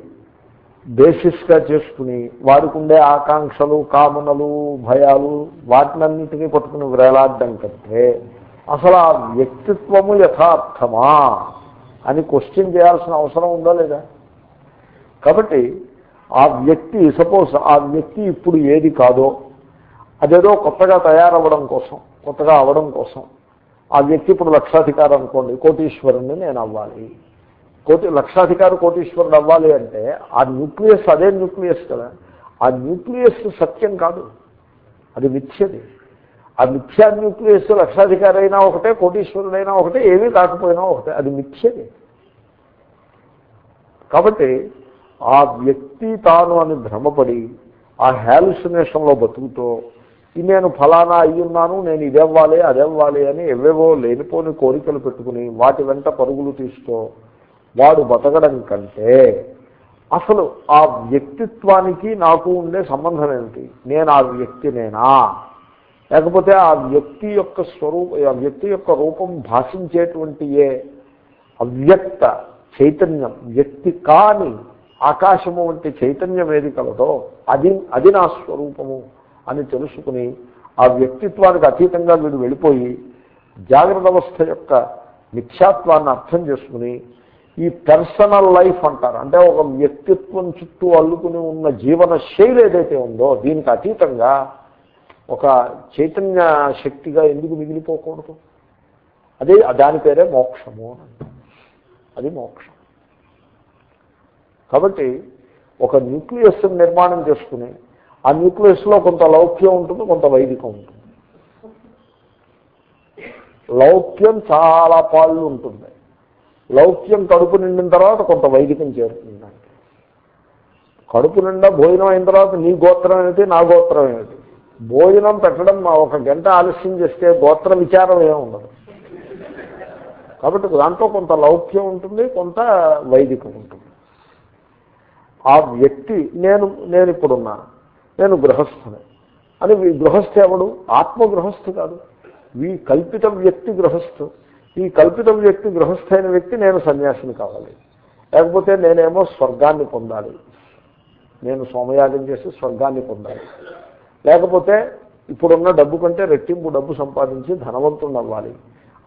బేసిస్గా చేసుకుని వారికి ఉండే ఆకాంక్షలు కామనలు భయాలు వాటినన్నింటినీ పట్టుకుని వేలాడడం కంటే అసలు ఆ వ్యక్తిత్వము యథార్థమా అని క్వశ్చన్ చేయాల్సిన అవసరం ఉందా లేదా? కాబట్టి ఆ వ్యక్తి సపోజ్ ఆ వ్యక్తి ఇప్పుడు ఏది కాదో అదేదో కొత్తగా తయారవ్వడం కోసం కొత్తగా అవ్వడం కోసం ఆ వ్యక్తి ఇప్పుడు లక్షాధికారం అనుకోండి కోటీశ్వరుణ్ణి నేను అవ్వాలి. కోటి లక్షాధికారి కోటీశ్వరుడు అవ్వాలి అంటే ఆ న్యూక్లియస్ అదే న్యూక్లియస్ కదా. ఆ న్యూక్లియస్ సత్యం కాదు. అది మిథ్యది. ఆ మిథ్యా న్యూక్లియస్ లక్షాధికారి అయినా ఒకటే కోటీశ్వరుడైనా ఒకటే ఏమీ కాకపోయినా ఒకటే. అది మిథ్యది. కాబట్టి ఆ వ్యక్తి తాను అని భ్రమపడి ఆ హ్యాలుసినేషన్లో బతుకుతో నేను ఫలానా అయ్యున్నాను నేను ఇదవ్వాలి అదవ్వాలి అని ఎవేవో లేనిపోని కోరికలు పెట్టుకుని వాటి వెంట పరుగులు తీస్తూ వాడు బతకడం కంటే అసలు ఆ వ్యక్తిత్వానికి నాకు ఉండే సంబంధం ఏమిటి? నేను ఆ వ్యక్తి నేనా లేకపోతే ఆ వ్యక్తి యొక్క స్వరూప ఆ వ్యక్తి యొక్క రూపం భాషించేటువంటి ఏ అవ్యక్త చైతన్యం వ్యక్తి కాని ఆకాశము వంటి చైతన్యం ఏది కలదో అది అది నా స్వరూపము అని తెలుసుకుని ఆ వ్యక్తిత్వానికి అతీతంగా వీడు వెళ్ళిపోయి జాగ్రత్త అవస్థ యొక్క మిథ్యాత్వాన్ని అర్థం చేసుకుని ఈ పర్సనల్ లైఫ్ అంటారు. అంటే ఒక వ్యక్తిత్వం చుట్టూ అల్లుకుని ఉన్న జీవన శైలి ఏదైతే ఉందో దీనికి అతీతంగా ఒక చైతన్య శక్తిగా ఎందుకు మిగిలిపోకూడదు? అదే దాని పేరే మోక్షము అది మోక్షం. కాబట్టి ఒక న్యూక్లియస్ నిర్మాణం చేసుకుని ఆ న్యూక్లియస్లో కొంత లౌక్యం ఉంటుంది కొంత వైదికం ఉంటుంది. లౌక్యం చాలా పాళ్ళు ఉంటుంది. లౌక్యం కడుపు నిండిన తర్వాత కొంత వైదికం చేరుతుంది కడుపు నిండా భోజనం అయిన తర్వాత నీ గోత్రం ఏమిటి నా గోత్రం ఏమిటి? భోజనం పెట్టడం మా ఒక గంట ఆలస్యం చేస్తే గోత్ర విచారం ఏమి ఉండదు. కాబట్టి దాంట్లో కొంత లౌక్యం ఉంటుంది కొంత వైదికం ఉంటుంది. ఆ వ్యక్తి నేను నేను ఇప్పుడున్నాను నేను గృహస్థుని. అని వీ- గృహస్థు ఎవడు? ఆత్మ గృహస్థు కాదు. వీ కల్పిత వ్యక్తి గృహస్థు. ఈ కల్పిత వ్యక్తి గృహస్థైన వ్యక్తి నేను సన్యాసిని కావాలి. లేకపోతే నేనేమో స్వర్గాన్ని పొందాలి. నేను సోమయాగం చేసి స్వర్గాన్ని పొందాలి. లేకపోతే ఇప్పుడున్న డబ్బు కంటే రెట్టింపు డబ్బు సంపాదించి ధనవంతుడు అవ్వాలి.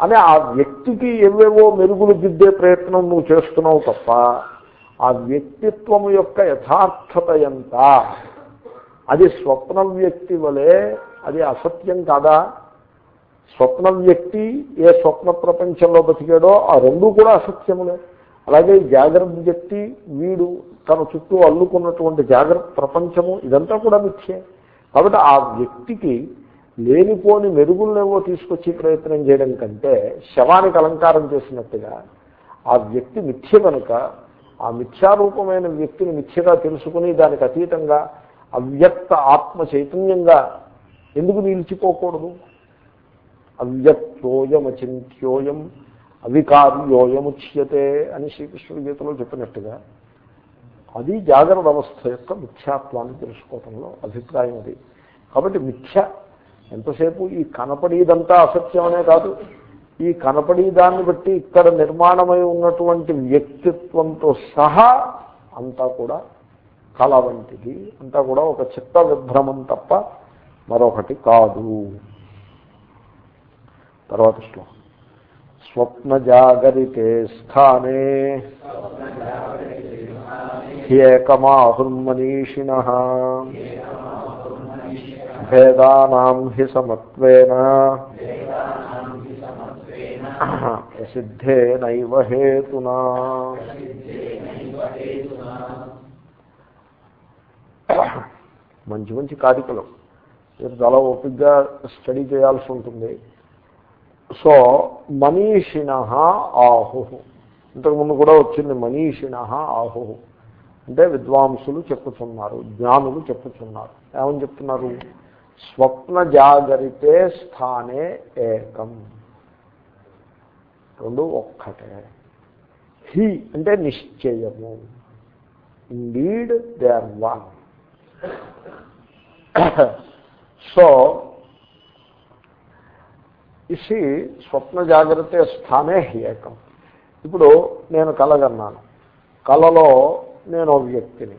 అని ఆ వ్యక్తికి ఏవేవో మెరుగులు దిద్దే ప్రయత్నం నువ్వు చేస్తున్నావు తప్ప ఆ వ్యక్తిత్వం యొక్క యథార్థత ఎంత? అది స్వప్న వ్యక్తి వలె అది అసత్యం కాదా? స్వప్న వ్యక్తి ఏ స్వప్న ప్రపంచంలో బతికాడో ఆ రెండు కూడా అసత్యములే. అలాగే జాగ్రత్త వ్యక్తి వీడు తన చుట్టూ అల్లుకున్నటువంటి జాగ్రత్త ప్రపంచము ఇదంతా కూడా మిథ్యే. కాబట్టి ఆ వ్యక్తికి లేనిపోని మెరుగులనేవో తీసుకొచ్చి ప్రయత్నం చేయడం కంటే శవానికి అలంకారం చేసినట్టుగా ఆ వ్యక్తి మిథ్య కనుక ఆ మిథ్యారూపమైన వ్యక్తిని మిథ్యగా తెలుసుకుని దానికి అతీతంగా అవ్యక్త ఆత్మ చైతన్యంగా ఎందుకు నిలిచిపోకూడదు? అవ్యక్తోయమచింత్యోయం అవికార్యోయముచ్యతే అని శ్రీకృష్ణుడి గీతలో చెప్పినట్టుగా అది జాగ్రత్త అవస్థ యొక్క మిథ్యాత్వాన్ని తెలుసుకోవటంలో అభిప్రాయం అది. కాబట్టి మిథ్య ఎంతసేపు ఈ కనపడేదంతా అసత్యం అనే కాదు. ఈ కనపడేదాన్ని బట్టి ఇక్కడ నిర్మాణమై ఉన్నటువంటి వ్యక్తిత్వంతో సహా అంతా కూడా కళ వంటిది. అంతా కూడా ఒక చిత్త విభ్రమం తప్ప మరొకటి కాదు. తర్వాత శ్లోకం. స్వప్న జాగరితే స్థానే హ్యేకమాహుర్మనీషిణ భేదానాం హి సమత్వేన ప్రసిద్ధే నైవ హేతునా. మంచి మంచి కారికలు మీరు చాలా ఓపిక్గా స్టడీ చేయాల్సి ఉంటుంది. సో మనీషిణ ఆహు. ఇంతకుముందు కూడా వచ్చింది మనీషిణ ఆహు. అంటే విద్వాంసులు చెప్పుతున్నారు జ్ఞానులు చెప్పుతున్నారు ఏమని చెప్తున్నారు? స్వప్న జాగరితే స్థానే ఏకం. రెండు ఒక్కటే. హి అంటే నిశ్చయము. Indeed they are one so ఇసి స్వప్న జాగ్రత్త స్థానే ఏకం ఇప్పుడు నేను కలగన్నాను. కలలో నేను ఒక వ్యక్తిని.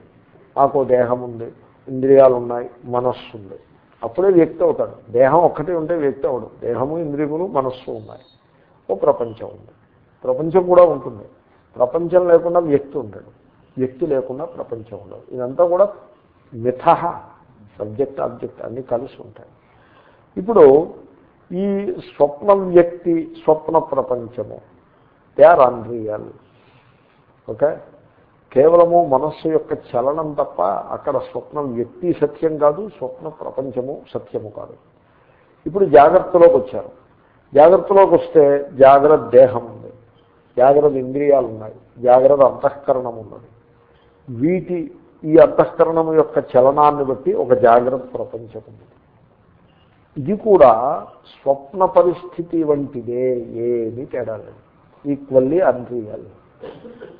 నాకు దేహం ఉంది ఇంద్రియాలు ఉన్నాయి మనస్సు ఉంది అప్పుడే వ్యక్తి అవుతాడు. దేహం ఒక్కటే ఉంటే వ్యక్తి అవడం. దేహము ఇంద్రియములు మనస్సు ఉన్నాయి. ఓ ప్రపంచం ఉంది. ప్రపంచం కూడా ఉంటుంది. ప్రపంచం లేకుండా వ్యక్తి ఉండడు. వ్యక్తి లేకుండా ప్రపంచం ఉండదు. ఇదంతా కూడా మిథ సబ్జెక్ట్ ఆబ్జెక్ట్ అన్నీ కలిసి ఉంటాయి. ఇప్పుడు ఈ స్వప్న వ్యక్తి స్వప్న ప్రపంచము. దే ఆర్ అన్రియల్ ఓకే కేవలము మనస్సు యొక్క చలనం తప్ప అక్కడ స్వప్న వ్యక్తి సత్యం కాదు స్వప్న ప్రపంచము సత్యము కాదు. ఇప్పుడు జాగ్రత్తలోకి వచ్చారు. జాగ్రత్తలోకి వస్తే జాగ్రత్త దేహం ఉంది. జాగ్రత్త ఇంద్రియాలు ఉన్నాయి. జాగ్రత్త అంతఃకరణం ఉన్నది. వీటి ఈ అంతఃకరణం యొక్క చలనాన్ని బట్టి ఒక జాగ్రత్త ప్రపంచం ఉంది. ఇది కూడా స్వప్న పరిస్థితి వంటిదే ఏమీ తేడా లేదు. ఈక్వల్లీ అన్రియల్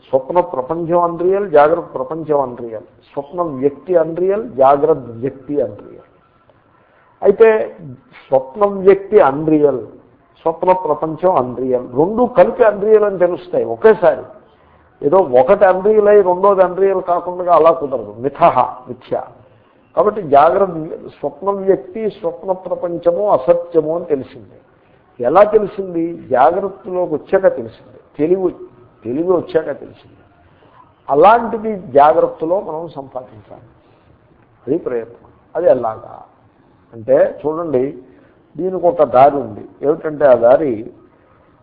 స్వప్న ప్రపంచం అన్రియల్ జాగ్రత్త ప్రపంచం అన్రియల్ స్వప్న వ్యక్తి అన్రియల్ జాగ్రత్త వ్యక్తి అన్రియల్ అయితే స్వప్నం వ్యక్తి అన్రియల్ స్వప్న ప్రపంచం అన్రియల్ రెండు కలిపి అన్రియల్ అని తెలుస్తాయి ఒకేసారి. ఏదో ఒకటి అన్రియల్ అయి రెండోది అన్రియల్ కాకుండా అలా కుదరదు. మిథహ మిథ్య. కాబట్టి జాగ్రత్త స్వప్న వ్యక్తి స్వప్న ప్రపంచము అసత్యము అని తెలిసింది. ఎలా తెలిసింది? జాగ్రత్తలోకి వచ్చాక తెలిసింది. తెలివి తెలివి వచ్చాక తెలిసింది. అలాంటిది జాగ్రత్తలో మనం సంపాదించాలి. అది ప్రయత్నం. అది ఎలాగా? అంటే చూడండి దీనికి ఒక దారి ఉంది. ఏమిటంటే ఆ దారి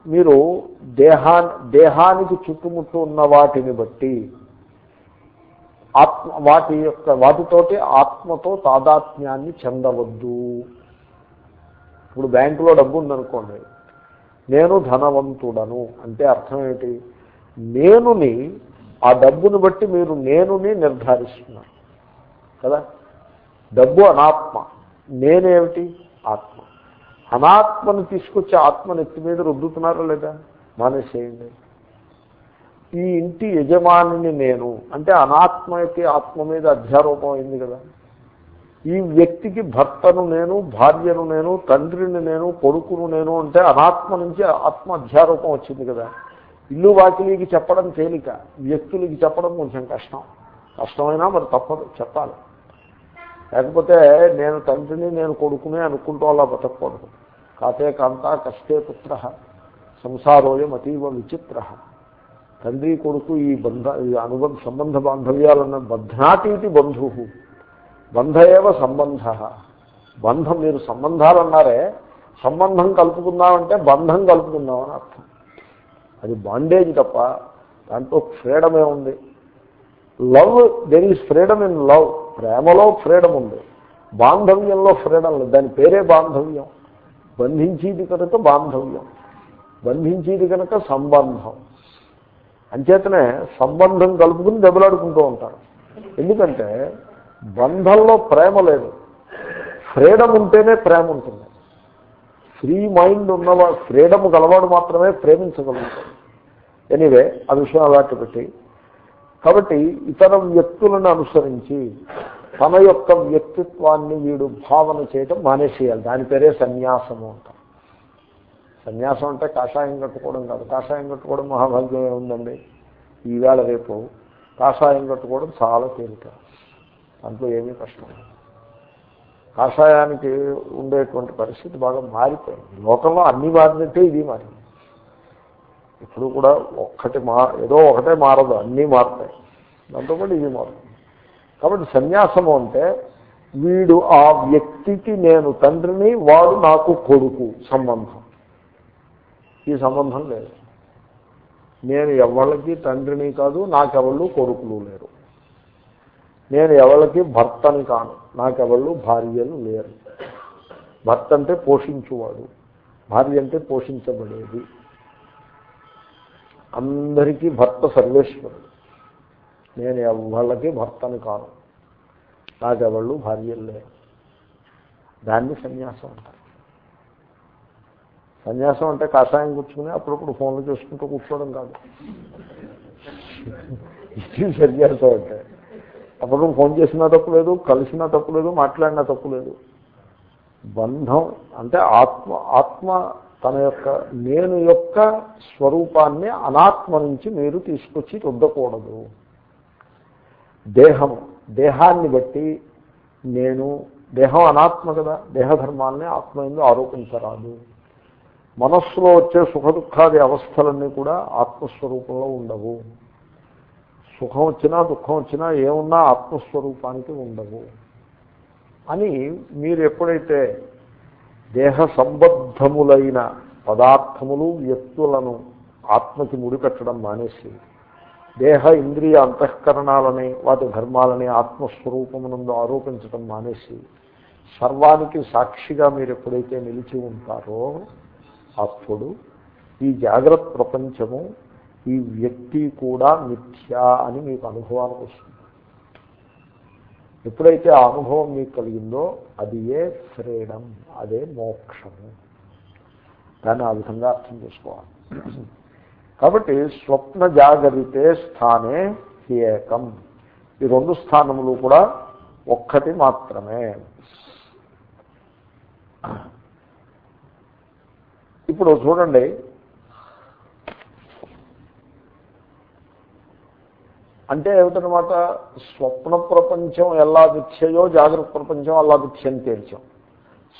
మీరు దేహా దేహానికి చుట్టుముట్టు ఉన్న వాటిని బట్టి ఆత్మ వాటి యొక్క వాటితోటి ఆత్మతో తాదాత్మ్యాన్ని చెందవద్దు. ఇప్పుడు బ్యాంకులో డబ్బు ఉందనుకోండి నేను ధనవంతుడను అంటే అర్థం ఏమిటి? నేనుని ఆ డబ్బును బట్టి మీరు నేనుని నిర్ధారిస్తున్నారు. కదా? డబ్బు అనాత్మ. నేనేమిటి? ఆత్మ. అనాత్మను తీసుకొచ్చి ఆత్మను ఎత్తి మీద రుద్దుతున్నారా లేదా? మానేసేయండి. ఈ ఇంటి యజమానిని నేను అంటే అనాత్మకి ఆత్మ మీద అధ్యారూపం అయింది కదా. ఈ వ్యక్తికి భర్తను నేను భార్యను నేను తండ్రిని నేను కొడుకును నేను అంటే అనాత్మ నుంచి ఆత్మ అధ్యారూపం వచ్చింది కదా. ఇల్లు వాకిలికి చెప్పడం తేలిక వ్యక్తులకి చెప్పడం కొంచెం కష్టం. కష్టమైనా మరి తప్పదు చెప్పాలి. లేకపోతే నేను తండ్రిని నేను కొడుకునే అనుకుంటూ అలా బతకూడదు. కాతే కాంత కష్టే పుత్ర సంసారోయం అతీవ విచిత్ర. తండ్రి కొడుకు ఈ బంధ ఈ అనుబంధ సంబంధ బాంధవ్యాలన్న బధ్నాతి బంధువు. బంధు బంధ ఏవ సంబంధ. బంధం మీరు సంబంధాలు అన్నారే సంబంధం కలుపుకుందామంటే బంధం కలుపుకుందామని అర్థం. అది బాండేజ్ తప్ప దాంట్లో ఫ్రీడమే ఉంది. Love there is freedom in love ప్రేమలో ఫ్రీడమ్ ఉంది. బాంధవ్యంలో ఫ్రీడమ్ లేదు. దాని పేరే బాంధవ్యం. బంధించేది కనుక బాంధవ్యం. బంధించేది కనుక సంబంధం. అంచేతనే సంబంధం కలుపుకుని దెబ్బలాడుకుంటూ ఉంటారు ఎందుకంటే బంధంలో ప్రేమ లేదు. ఫ్రీడమ్ ఉంటేనే ప్రేమ ఉంటుంది. ఫ్రీ మైండ్ ఉన్నవా ఫ్రీడమ్ గలవాడు మాత్రమే ప్రేమించగలుగుతాడు. ఎనీవే ఆ విషయం అలాంటి పెట్టి. కాబట్టి ఇతర వ్యక్తులను అనుసరించి తన యొక్క వ్యక్తిత్వాన్ని వీడు భావన చేయటం మానేసేయాలి. దాని పేరే సన్యాసము అంటారు సన్యాసం అంటే కాషాయం కట్టుకోవడం కాదు. కాషాయం కట్టుకోవడం మహాభాగ్యమే ఉందండి ఈవేళ రేపు కాషాయం కట్టుకోవడం చాలా తేలిక. దాంట్లో ఏమీ కష్టం కాషాయానికి ఉండేటువంటి పరిస్థితి బాగా మారిపోయింది. లోకంలో అన్ని మారినట్టే ఇది మారింది. ఇప్పుడు కూడా ఒక్కటి మా ఏదో ఒకటే మారదు. అన్నీ మారుతాయి. దాంతో కూడా ఇది మారుతుంది. కాబట్టి సన్యాసము అంటే వీడు ఆ వ్యక్తికి నేను తండ్రిని వాడు నాకు కొడుకు సంబంధం. ఈ సంబంధం లేదు. నేను ఎవరికి తండ్రిని కాదు నాకెవళ్ళు కొడుకులు లేరు. నేను ఎవరికి భర్తని కాను నాకెవళ్ళు భార్యలు లేరు. భర్త అంటే పోషించువాడు భార్య అంటే పోషించబడేది. అందరికీ భర్త సర్వేశ్వరుడు. నేను ఎవళ్ళకి భర్తని కాను నాకెవళ్ళు భార్యలు లేరు. దాన్ని సన్యాసం అంటారు. సన్యాసం అంటే కాషాయం కూర్చుకుని అప్పుడప్పుడు ఫోన్లు చేసుకుంటూ కూర్చోవడం కాదు. ఇది సన్యాసం అంటే. అప్పుడు ఫోన్ చేసినా తప్పు లేదు కలిసినా తప్పు లేదు మాట్లాడినా తప్పు లేదు. బంధం అంటే ఆత్మ ఆత్మ తన యొక్క నేను యొక్క స్వరూపాన్ని అనాత్మ నుంచి మీరు తీసుకొచ్చి రుద్దకూడదు. దేహం దేహాన్ని బట్టి నేను దేహం అనాత్మ కదా దేహధర్మాన్ని ఆత్మ ఎందు ఆరోపించరాదు. మనస్సులో వచ్చే సుఖ దుఃఖాది అవస్థలన్నీ కూడా ఆత్మస్వరూపంలో ఉండవు. సుఖం వచ్చినా దుఃఖం వచ్చినా ఏమున్నా ఆత్మస్వరూపానికి ఉండవు. అని మీరు ఎప్పుడైతే దేహ సంబద్ధములైన పదార్థములు వ్యక్తులను ఆత్మకి ముడిపెట్టడం మానేసి దేహ ఇంద్రియ అంతఃకరణాలని వాటి ధర్మాలని ఆత్మస్వరూపమునందు ఆరోపించడం మానేసి సర్వానికి సాక్షిగా మీరు ఎప్పుడైతే నిలిచి ఉంటారో అప్పుడు ఈ జాగ్రత్త ప్రపంచము ఈ వ్యక్తి కూడా మిథ్యా అని మీకు అనుభవానికి వస్తుంది. ఎప్పుడైతే ఆ అనుభవం మీకు కలిగిందో అది ఏ ఫ్రీడమ్ అదే మోక్షము. దాన్ని ఆ విధంగా అర్థం చేసుకోవాలి. కాబట్టి స్వప్న జాగరితే స్థానే ఏకం. ఈ రెండు స్థానములు కూడా ఒక్కటి మాత్రమే. ఇప్పుడు చూడండి. అంటే ఏమిటనమాట స్వప్న ప్రపంచం ఎలా మిథ్యయో జాగ్రత్త ప్రపంచం అలా మిథ్యని తేల్చాం.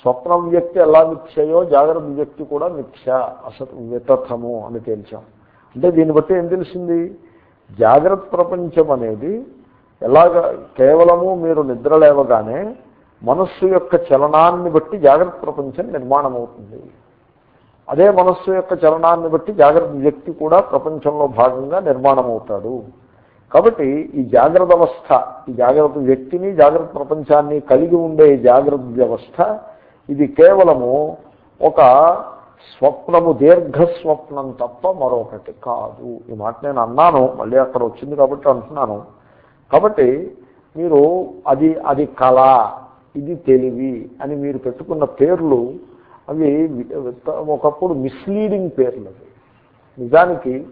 స్వప్నం వ్యక్తి ఎలా మిథ్యయో జాగ్రత్త వ్యక్తి కూడా మిథ్య అసత్ వితథము అని తేల్చాం. అంటే దీన్ని బట్టి ఏం తెలిసింది? జాగ్రత్త ప్రపంచం అనేది ఎలాగ కేవలము మీరు నిద్ర లేవగానే మనస్సు యొక్క చలనాన్ని బట్టి జాగ్రత్త ప్రపంచం నిర్మాణం అవుతుంది అదే మనస్సు యొక్క చలనాన్ని బట్టి జాగ్రత్త వ్యక్తి కూడా ప్రపంచంలో భాగంగా నిర్మాణం అవుతాడు కాబట్టి ఈ జాగ్రత్త అవస్థ ఈ జాగ్రత్త వ్యక్తిని జాగ్రత్త ప్రపంచాన్ని కలిగి ఉండే జాగ్రత్త వ్యవస్థ ఇది కేవలము ఒక స్వప్నము దీర్ఘ స్వప్నం తప్ప మరొకటి కాదు. ఈ మాట నేను అన్నాను మళ్ళీ అక్కడ వచ్చింది కాబట్టి అంటున్నాను. కాబట్టి మీరు అది అది కళ ఇది తెలివి అని మీరు పెట్టుకున్న పేర్లు అవి ఒకప్పుడు మిస్లీడింగ్ పేర్లు అవి. నిజానికి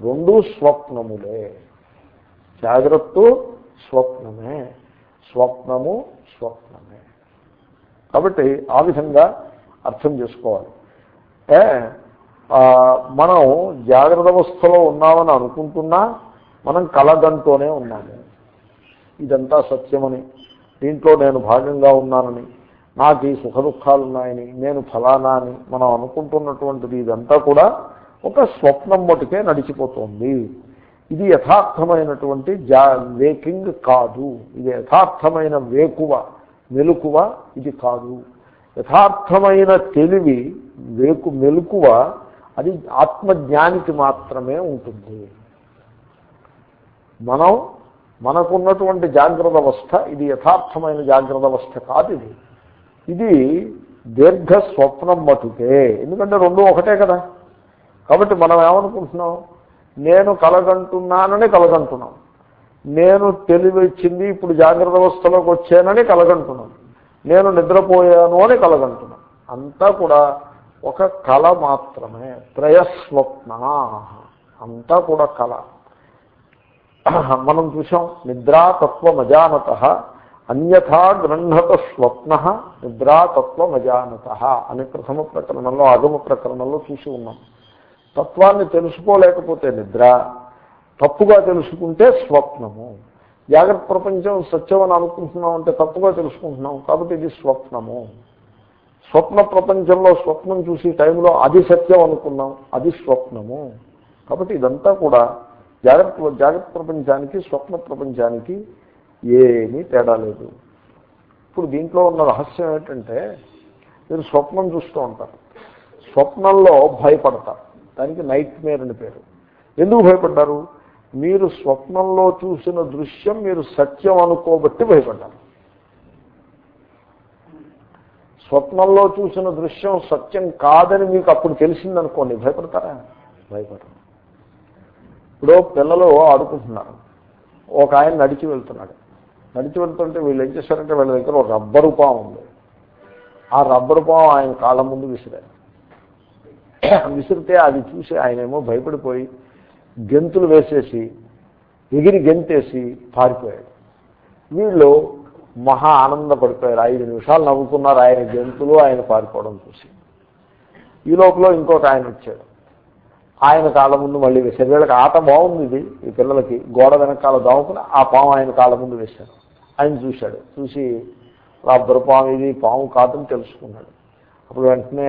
రెండు స్వప్నములే. జాగ్రత్త స్వప్నమే. స్వప్నము స్వప్నమే. కాబట్టి ఆ విధంగా అర్థం చేసుకోవాలి. ఏ మనం జాగ్రత్త అవస్థలో ఉన్నామని అనుకుంటున్నా మనం కలగంటూనే ఉన్నాము. ఇదంతా సత్యమని. దీంట్లో నేను భాగంగా ఉన్నానని. నాకు ఈ సుఖ దుఃఖాలు ఉన్నాయని నేను ఫలానా అని మనం అనుకుంటున్నటువంటిది ఇదంతా కూడా ఒక స్వప్నం మటుకే నడిచిపోతుంది. ఇది యథార్థమైనటువంటి జా వేకింగ్ కాదు. ఇది యథార్థమైన వేకువ మెలుకువ ఇది కాదు. యథార్థమైన తెలివి వేకు మెలుకువ అది ఆత్మజ్ఞానికి మాత్రమే ఉంటుంది. మనం మనకున్నటువంటి జాగ్రత్త అవస్థ ఇది యథార్థమైన జాగ్రత్త అవస్థ కాదు ఇది. ఇది దీర్ఘ స్వప్నం మటుకే. ఎందుకంటే రెండు ఒకటే కదా. కాబట్టి మనం ఏమనుకుంటున్నాం? నేను కలగంటున్నానని కలగంటున్నాం. నేను తెలివిచ్చింది ఇప్పుడు జాగ్రత్త అవస్థలోకి వచ్చానని కలగంటున్నాం. నేను నిద్రపోయాను అని కలగంటున్నాం. అంతా కూడా ఒక కళ మాత్రమే. త్రయస్వప్న. అంతా కూడా కళ. మనం చూసాం నిద్రాతత్వమజానత. అన్యథా గృహత స్వప్న నిద్రాతత్వమజానత అని ప్రథమ ప్రకరణంలో ఆగమ ప్రకరణంలో చూసి ఉన్నాం. తత్వాన్ని తెలుసుకోలేకపోతే నిద్ర తప్పుగా తెలుసుకుంటే స్వప్నము. జాగ్రత్త ప్రపంచం సత్యం అని అనుకుంటున్నాం అంటే తప్పుగా తెలుసుకుంటున్నాం కాబట్టి ఇది స్వప్నము. స్వప్న ప్రపంచంలో స్వప్నం చూసి టైంలో అది సత్యం అనుకున్నాం అది స్వప్నము. కాబట్టి ఇదంతా కూడా జాగ్రత్త జాగ్రత్త ప్రపంచానికి స్వప్న ప్రపంచానికి ఏమీ తేడా లేదు. ఇప్పుడు దీంట్లో ఉన్న రహస్యం ఏంటంటే మీరు స్వప్నం చూస్తూ ఉంటారు. స్వప్నంలో భయపడతారు. దానికి నైట్ మేర్ అని పేరు. ఎందుకు భయపడ్డారు? మీరు స్వప్నంలో చూసిన దృశ్యం మీరు సత్యం అనుకోబట్టి భయపడ్డారు. స్వప్నంలో చూసిన దృశ్యం సత్యం కాదని మీకు అప్పుడు తెలిసిందనుకోండి భయపడతారా? భయపడరు. ఇప్పుడు పిల్లలు ఆడుకుంటున్నారు. ఒక ఆయన నడిచి వెళ్తున్నాడు. నడిచి వెళ్తుంటే వీళ్ళు ఏం చేశారంటే వీళ్ళ దగ్గర ఒక రబ్బరు పాము ఉంది. ఆ రబ్బరు పాము ఆయన కాళ్ళ ముందు విసిరారు విసిరితే అది చూసి ఆయనేమో భయపడిపోయి గెంతులు వేసేసి ఎగిరి గెంతేసి పారిపోయాడు. వీళ్ళు మహా ఆనందపడిపోయారు. ఐదు నిమిషాలు నవ్వుకున్నారు ఆయన గెంతులు ఆయన పారిపోవడం చూసి. ఈ లోపల ఇంకొక ఆయన వచ్చాడు. ఆయన కాళ్ళ ముందు మళ్ళీ వేశారు. వీళ్ళకి ఆట బాగుంది ఇది. ఈ పిల్లలకి గోడ వెనకాల దాముకుని ఆ పాము ఆయన కాళ్ళ ముందు వేశారు. ఆయన చూశాడు. చూసి రబ్బరు పాము ఇది పాము కాదని తెలుసుకున్నాడు. అప్పుడు వెంటనే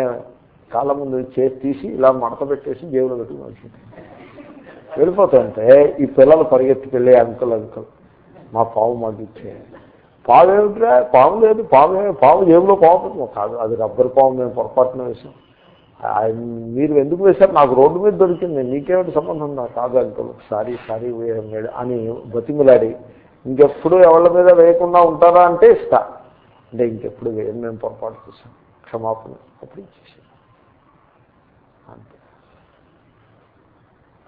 కాళ్ళ ముందు చేసి తీసి ఇలా మడత పెట్టేసి జేబులో పెట్టుకుని వచ్చింది. వెళ్ళిపోతుంటే ఈ పిల్లలు పరిగెత్తుకెళ్ళి అంకుల్ అంకుల్ మా పాము మాకు ఇచ్చేయాలి పాము ఏమిట్రా? పాము లేదు పాము పాము జేబులో పాము కాదు అది రబ్బర్ పాము మేము పొరపాటున వేసాం. మీరు ఎందుకు వేశారు? నాకు రోడ్డు మీద దొరికింది నీకేమిటి సంబంధం? నాకు కాదు అంకుల్ సారీ సారీ అని బతిమిలాడి ఇంకెప్పుడు ఎవరి మీద వేయకుండా ఉంటారా అంటే ఇస్తా అంటే ఇంకెప్పుడు వేయను మేము పొరపాటు చేశాం క్షమాపణ అప్పుడు ఇచ్చేసాం అంతే.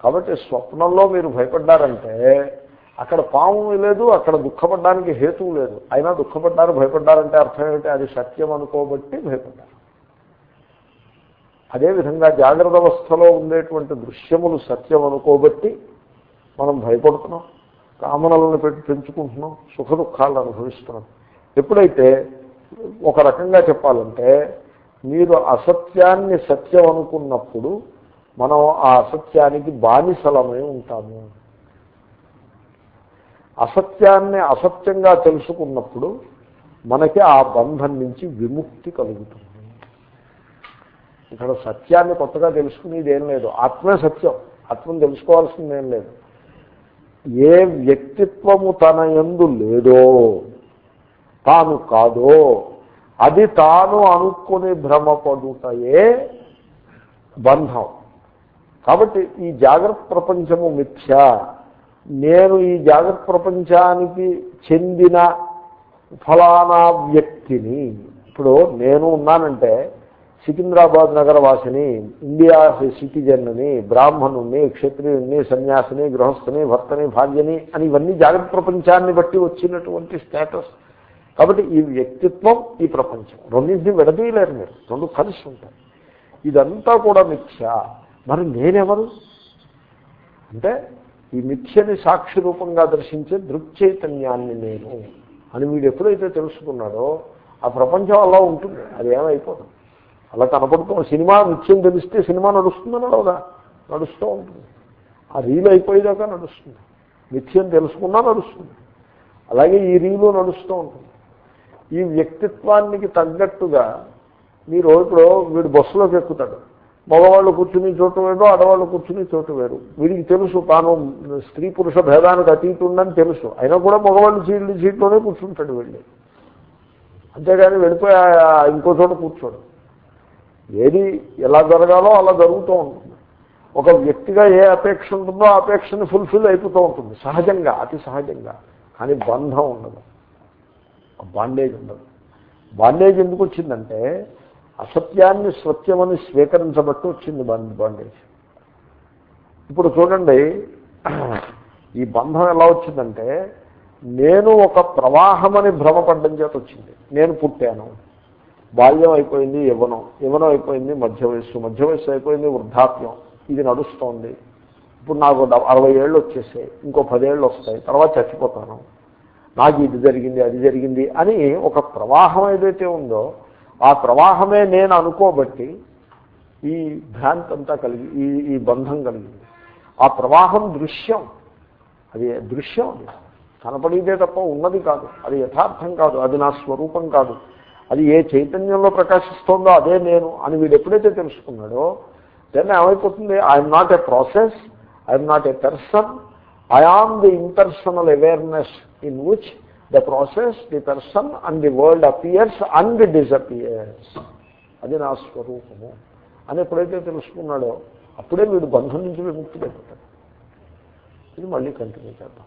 కాబట్టి స్వప్నంలో మీరు భయపడ్డారంటే అక్కడ పాము లేదు అక్కడ దుఃఖపడడానికి హేతువు లేదు. అయినా దుఃఖపడ్డారు భయపడ్డారంటే అర్థం ఏమిటి? అది సత్యం అనుకోబట్టి భయపడ్డారు. అదేవిధంగా జాగ్రత్త అవస్థలో ఉండేటువంటి దృశ్యములు సత్యం అనుకోబట్టి మనం భయపడుతున్నాం. కామనలను పెట్టి పెంచుకుంటున్నాం సుఖ దుఃఖాలను అనుభవిస్తున్నాం. ఎప్పుడైతే ఒక రకంగా చెప్పాలంటే మీరు అసత్యాన్ని సత్యం అనుకున్నప్పుడు మనం ఆ అసత్యానికి బానిసలమై ఉంటాము. అసత్యాన్ని అసత్యంగా తెలుసుకున్నప్పుడు మనకి ఆ బంధం నుంచి విముక్తి కలుగుతుంది. ఇక్కడ సత్యాన్ని కొత్తగా తెలుసుకునేది ఏం లేదు. ఆత్మే సత్యం. ఆత్మను తెలుసుకోవాల్సిందేం లేదు. ఏ వ్యక్తిత్వము తన ఎందు లేదో తాను కాదో అది తాను అనుకుని భ్రమపడుటయే బంధం. కాబట్టి ఈ జాగ్రత్త ప్రపంచము మిథ్య. నేను ఈ జాగ్రత్త ప్రపంచానికి చెందిన ఫలానా వ్యక్తిని ఇప్పుడు నేను ఉన్నానంటే సికింద్రాబాద్ నగర వాసిని ఇండియా సిటిజన్ని బ్రాహ్మణుణ్ణి క్షత్రియుణ్ణి సన్యాసిని గృహస్థుని భర్తని భార్యని అని ఇవన్నీ జాగ్రత్త ప్రపంచాన్ని బట్టి వచ్చినటువంటి స్టేటస్ కాబట్టి ఈ వ్యక్తిత్వం ఈ ప్రపంచం. రెండింటిని విడదీయలేరు మీరు. రెండు కలిసి ఉంటాయి. ఇదంతా కూడా మిథ్య. మరి నేనెవరు? అంటే ఈ మిథ్యని సాక్షి రూపంగా దర్శించే దృక్చైతన్యాన్ని నేను అని వీడు ఎప్పుడైతే తెలుసుకున్నాడో ఆ ప్రపంచం అలా ఉంటుంది. అది ఏమైపోతుంది అలా కనపడుతుంది సినిమా నృత్యం తెలిస్తే సినిమా నడుస్తుందని అడవదా నడుస్తూ ఉంటుంది. ఆ రీల్ అయిపోయేదాకా నడుస్తుంది. నిత్యం తెలుసుకున్నా నడుస్తుంది. అలాగే ఈ రీలు నడుస్తూ ఉంటుంది. ఈ వ్యక్తిత్వానికి తగ్గట్టుగా మీరు ఇప్పుడు వీడు బస్సులోకి ఎక్కుతాడు. మగవాళ్ళు కూర్చుని చోటు వేరు ఆడవాళ్ళు కూర్చుని చోటు వేరు. వీడికి తెలుసు తాను స్త్రీ పురుష భేదానికి అతీతుందని తెలుసు. అయినా కూడా మగవాళ్ళు సీట్లు సీట్లోనే కూర్చుంటాడు వెళ్ళి అంతేగాని వెళ్ళిపోయి ఇంకో చోట కూర్చోడు. ఏది ఎలా జరగాలో అలా జరుగుతూ ఉంటుంది. ఒక వ్యక్తిగా ఏ అపేక్ష ఉంటుందో ఆ అపేక్షని ఫుల్ఫిల్ అయిపోతూ ఉంటుంది. సహజంగా అతి సహజంగా. కానీ బంధం ఉండదు. బాండేజ్ ఉండదు. బాండేజ్ ఎందుకు వచ్చిందంటే అసత్యాన్ని సత్యమని స్వీకరించబట్టి వచ్చింది బాండేజ్. ఇప్పుడు చూడండి ఈ బంధం ఎలా వచ్చిందంటే నేను ఒక ప్రవాహమని భ్రమపడ్డం చేత వచ్చింది. నేను పుట్టాను. బాల్యం అయిపోయింది యవ్వనం. యవ్వనం అయిపోయింది మధ్య వయస్సు. మధ్య వయస్సు అయిపోయింది వృద్ధాప్యం. ఇది నడుస్తోంది. ఇప్పుడు నాకు అరవై ఏళ్ళు వచ్చేసాయి. ఇంకో పదేళ్ళు వస్తాయి. తర్వాత చచ్చిపోతాను. నాకు ఇది జరిగింది అది జరిగింది అని ఒక ప్రవాహం ఏదైతే ఉందో ఆ ప్రవాహమే నేను అనుకోబట్టి ఈ భ్రాంతి అంతా కలిగి ఈ ఈ బంధం కలిగింది. ఆ ప్రవాహం దృశ్యం. అది దృశ్యం అది. కనపడేదే తప్ప ఉన్నది కాదు. అది యథార్థం కాదు. అది నా స్వరూపం కాదు. అది ఏ చైతన్యంలో ప్రకాశిస్తోందో అదే నేను అని వీడు ఎప్పుడైతే తెలుసుకున్నాడో దెన్ ఏమైపోతుంది? I'm not a process I'm not a person I am the impersonal awareness in which the process the person and the world appears and disappears అది నా స్వరూపము. అని ఎప్పుడైతే తెలుసుకున్నాడో అప్పుడే వీడు బంధం నుంచి విముక్తి అయిపోతాడు ఇది మళ్ళీ కంటిన్యూ చేద్దాం.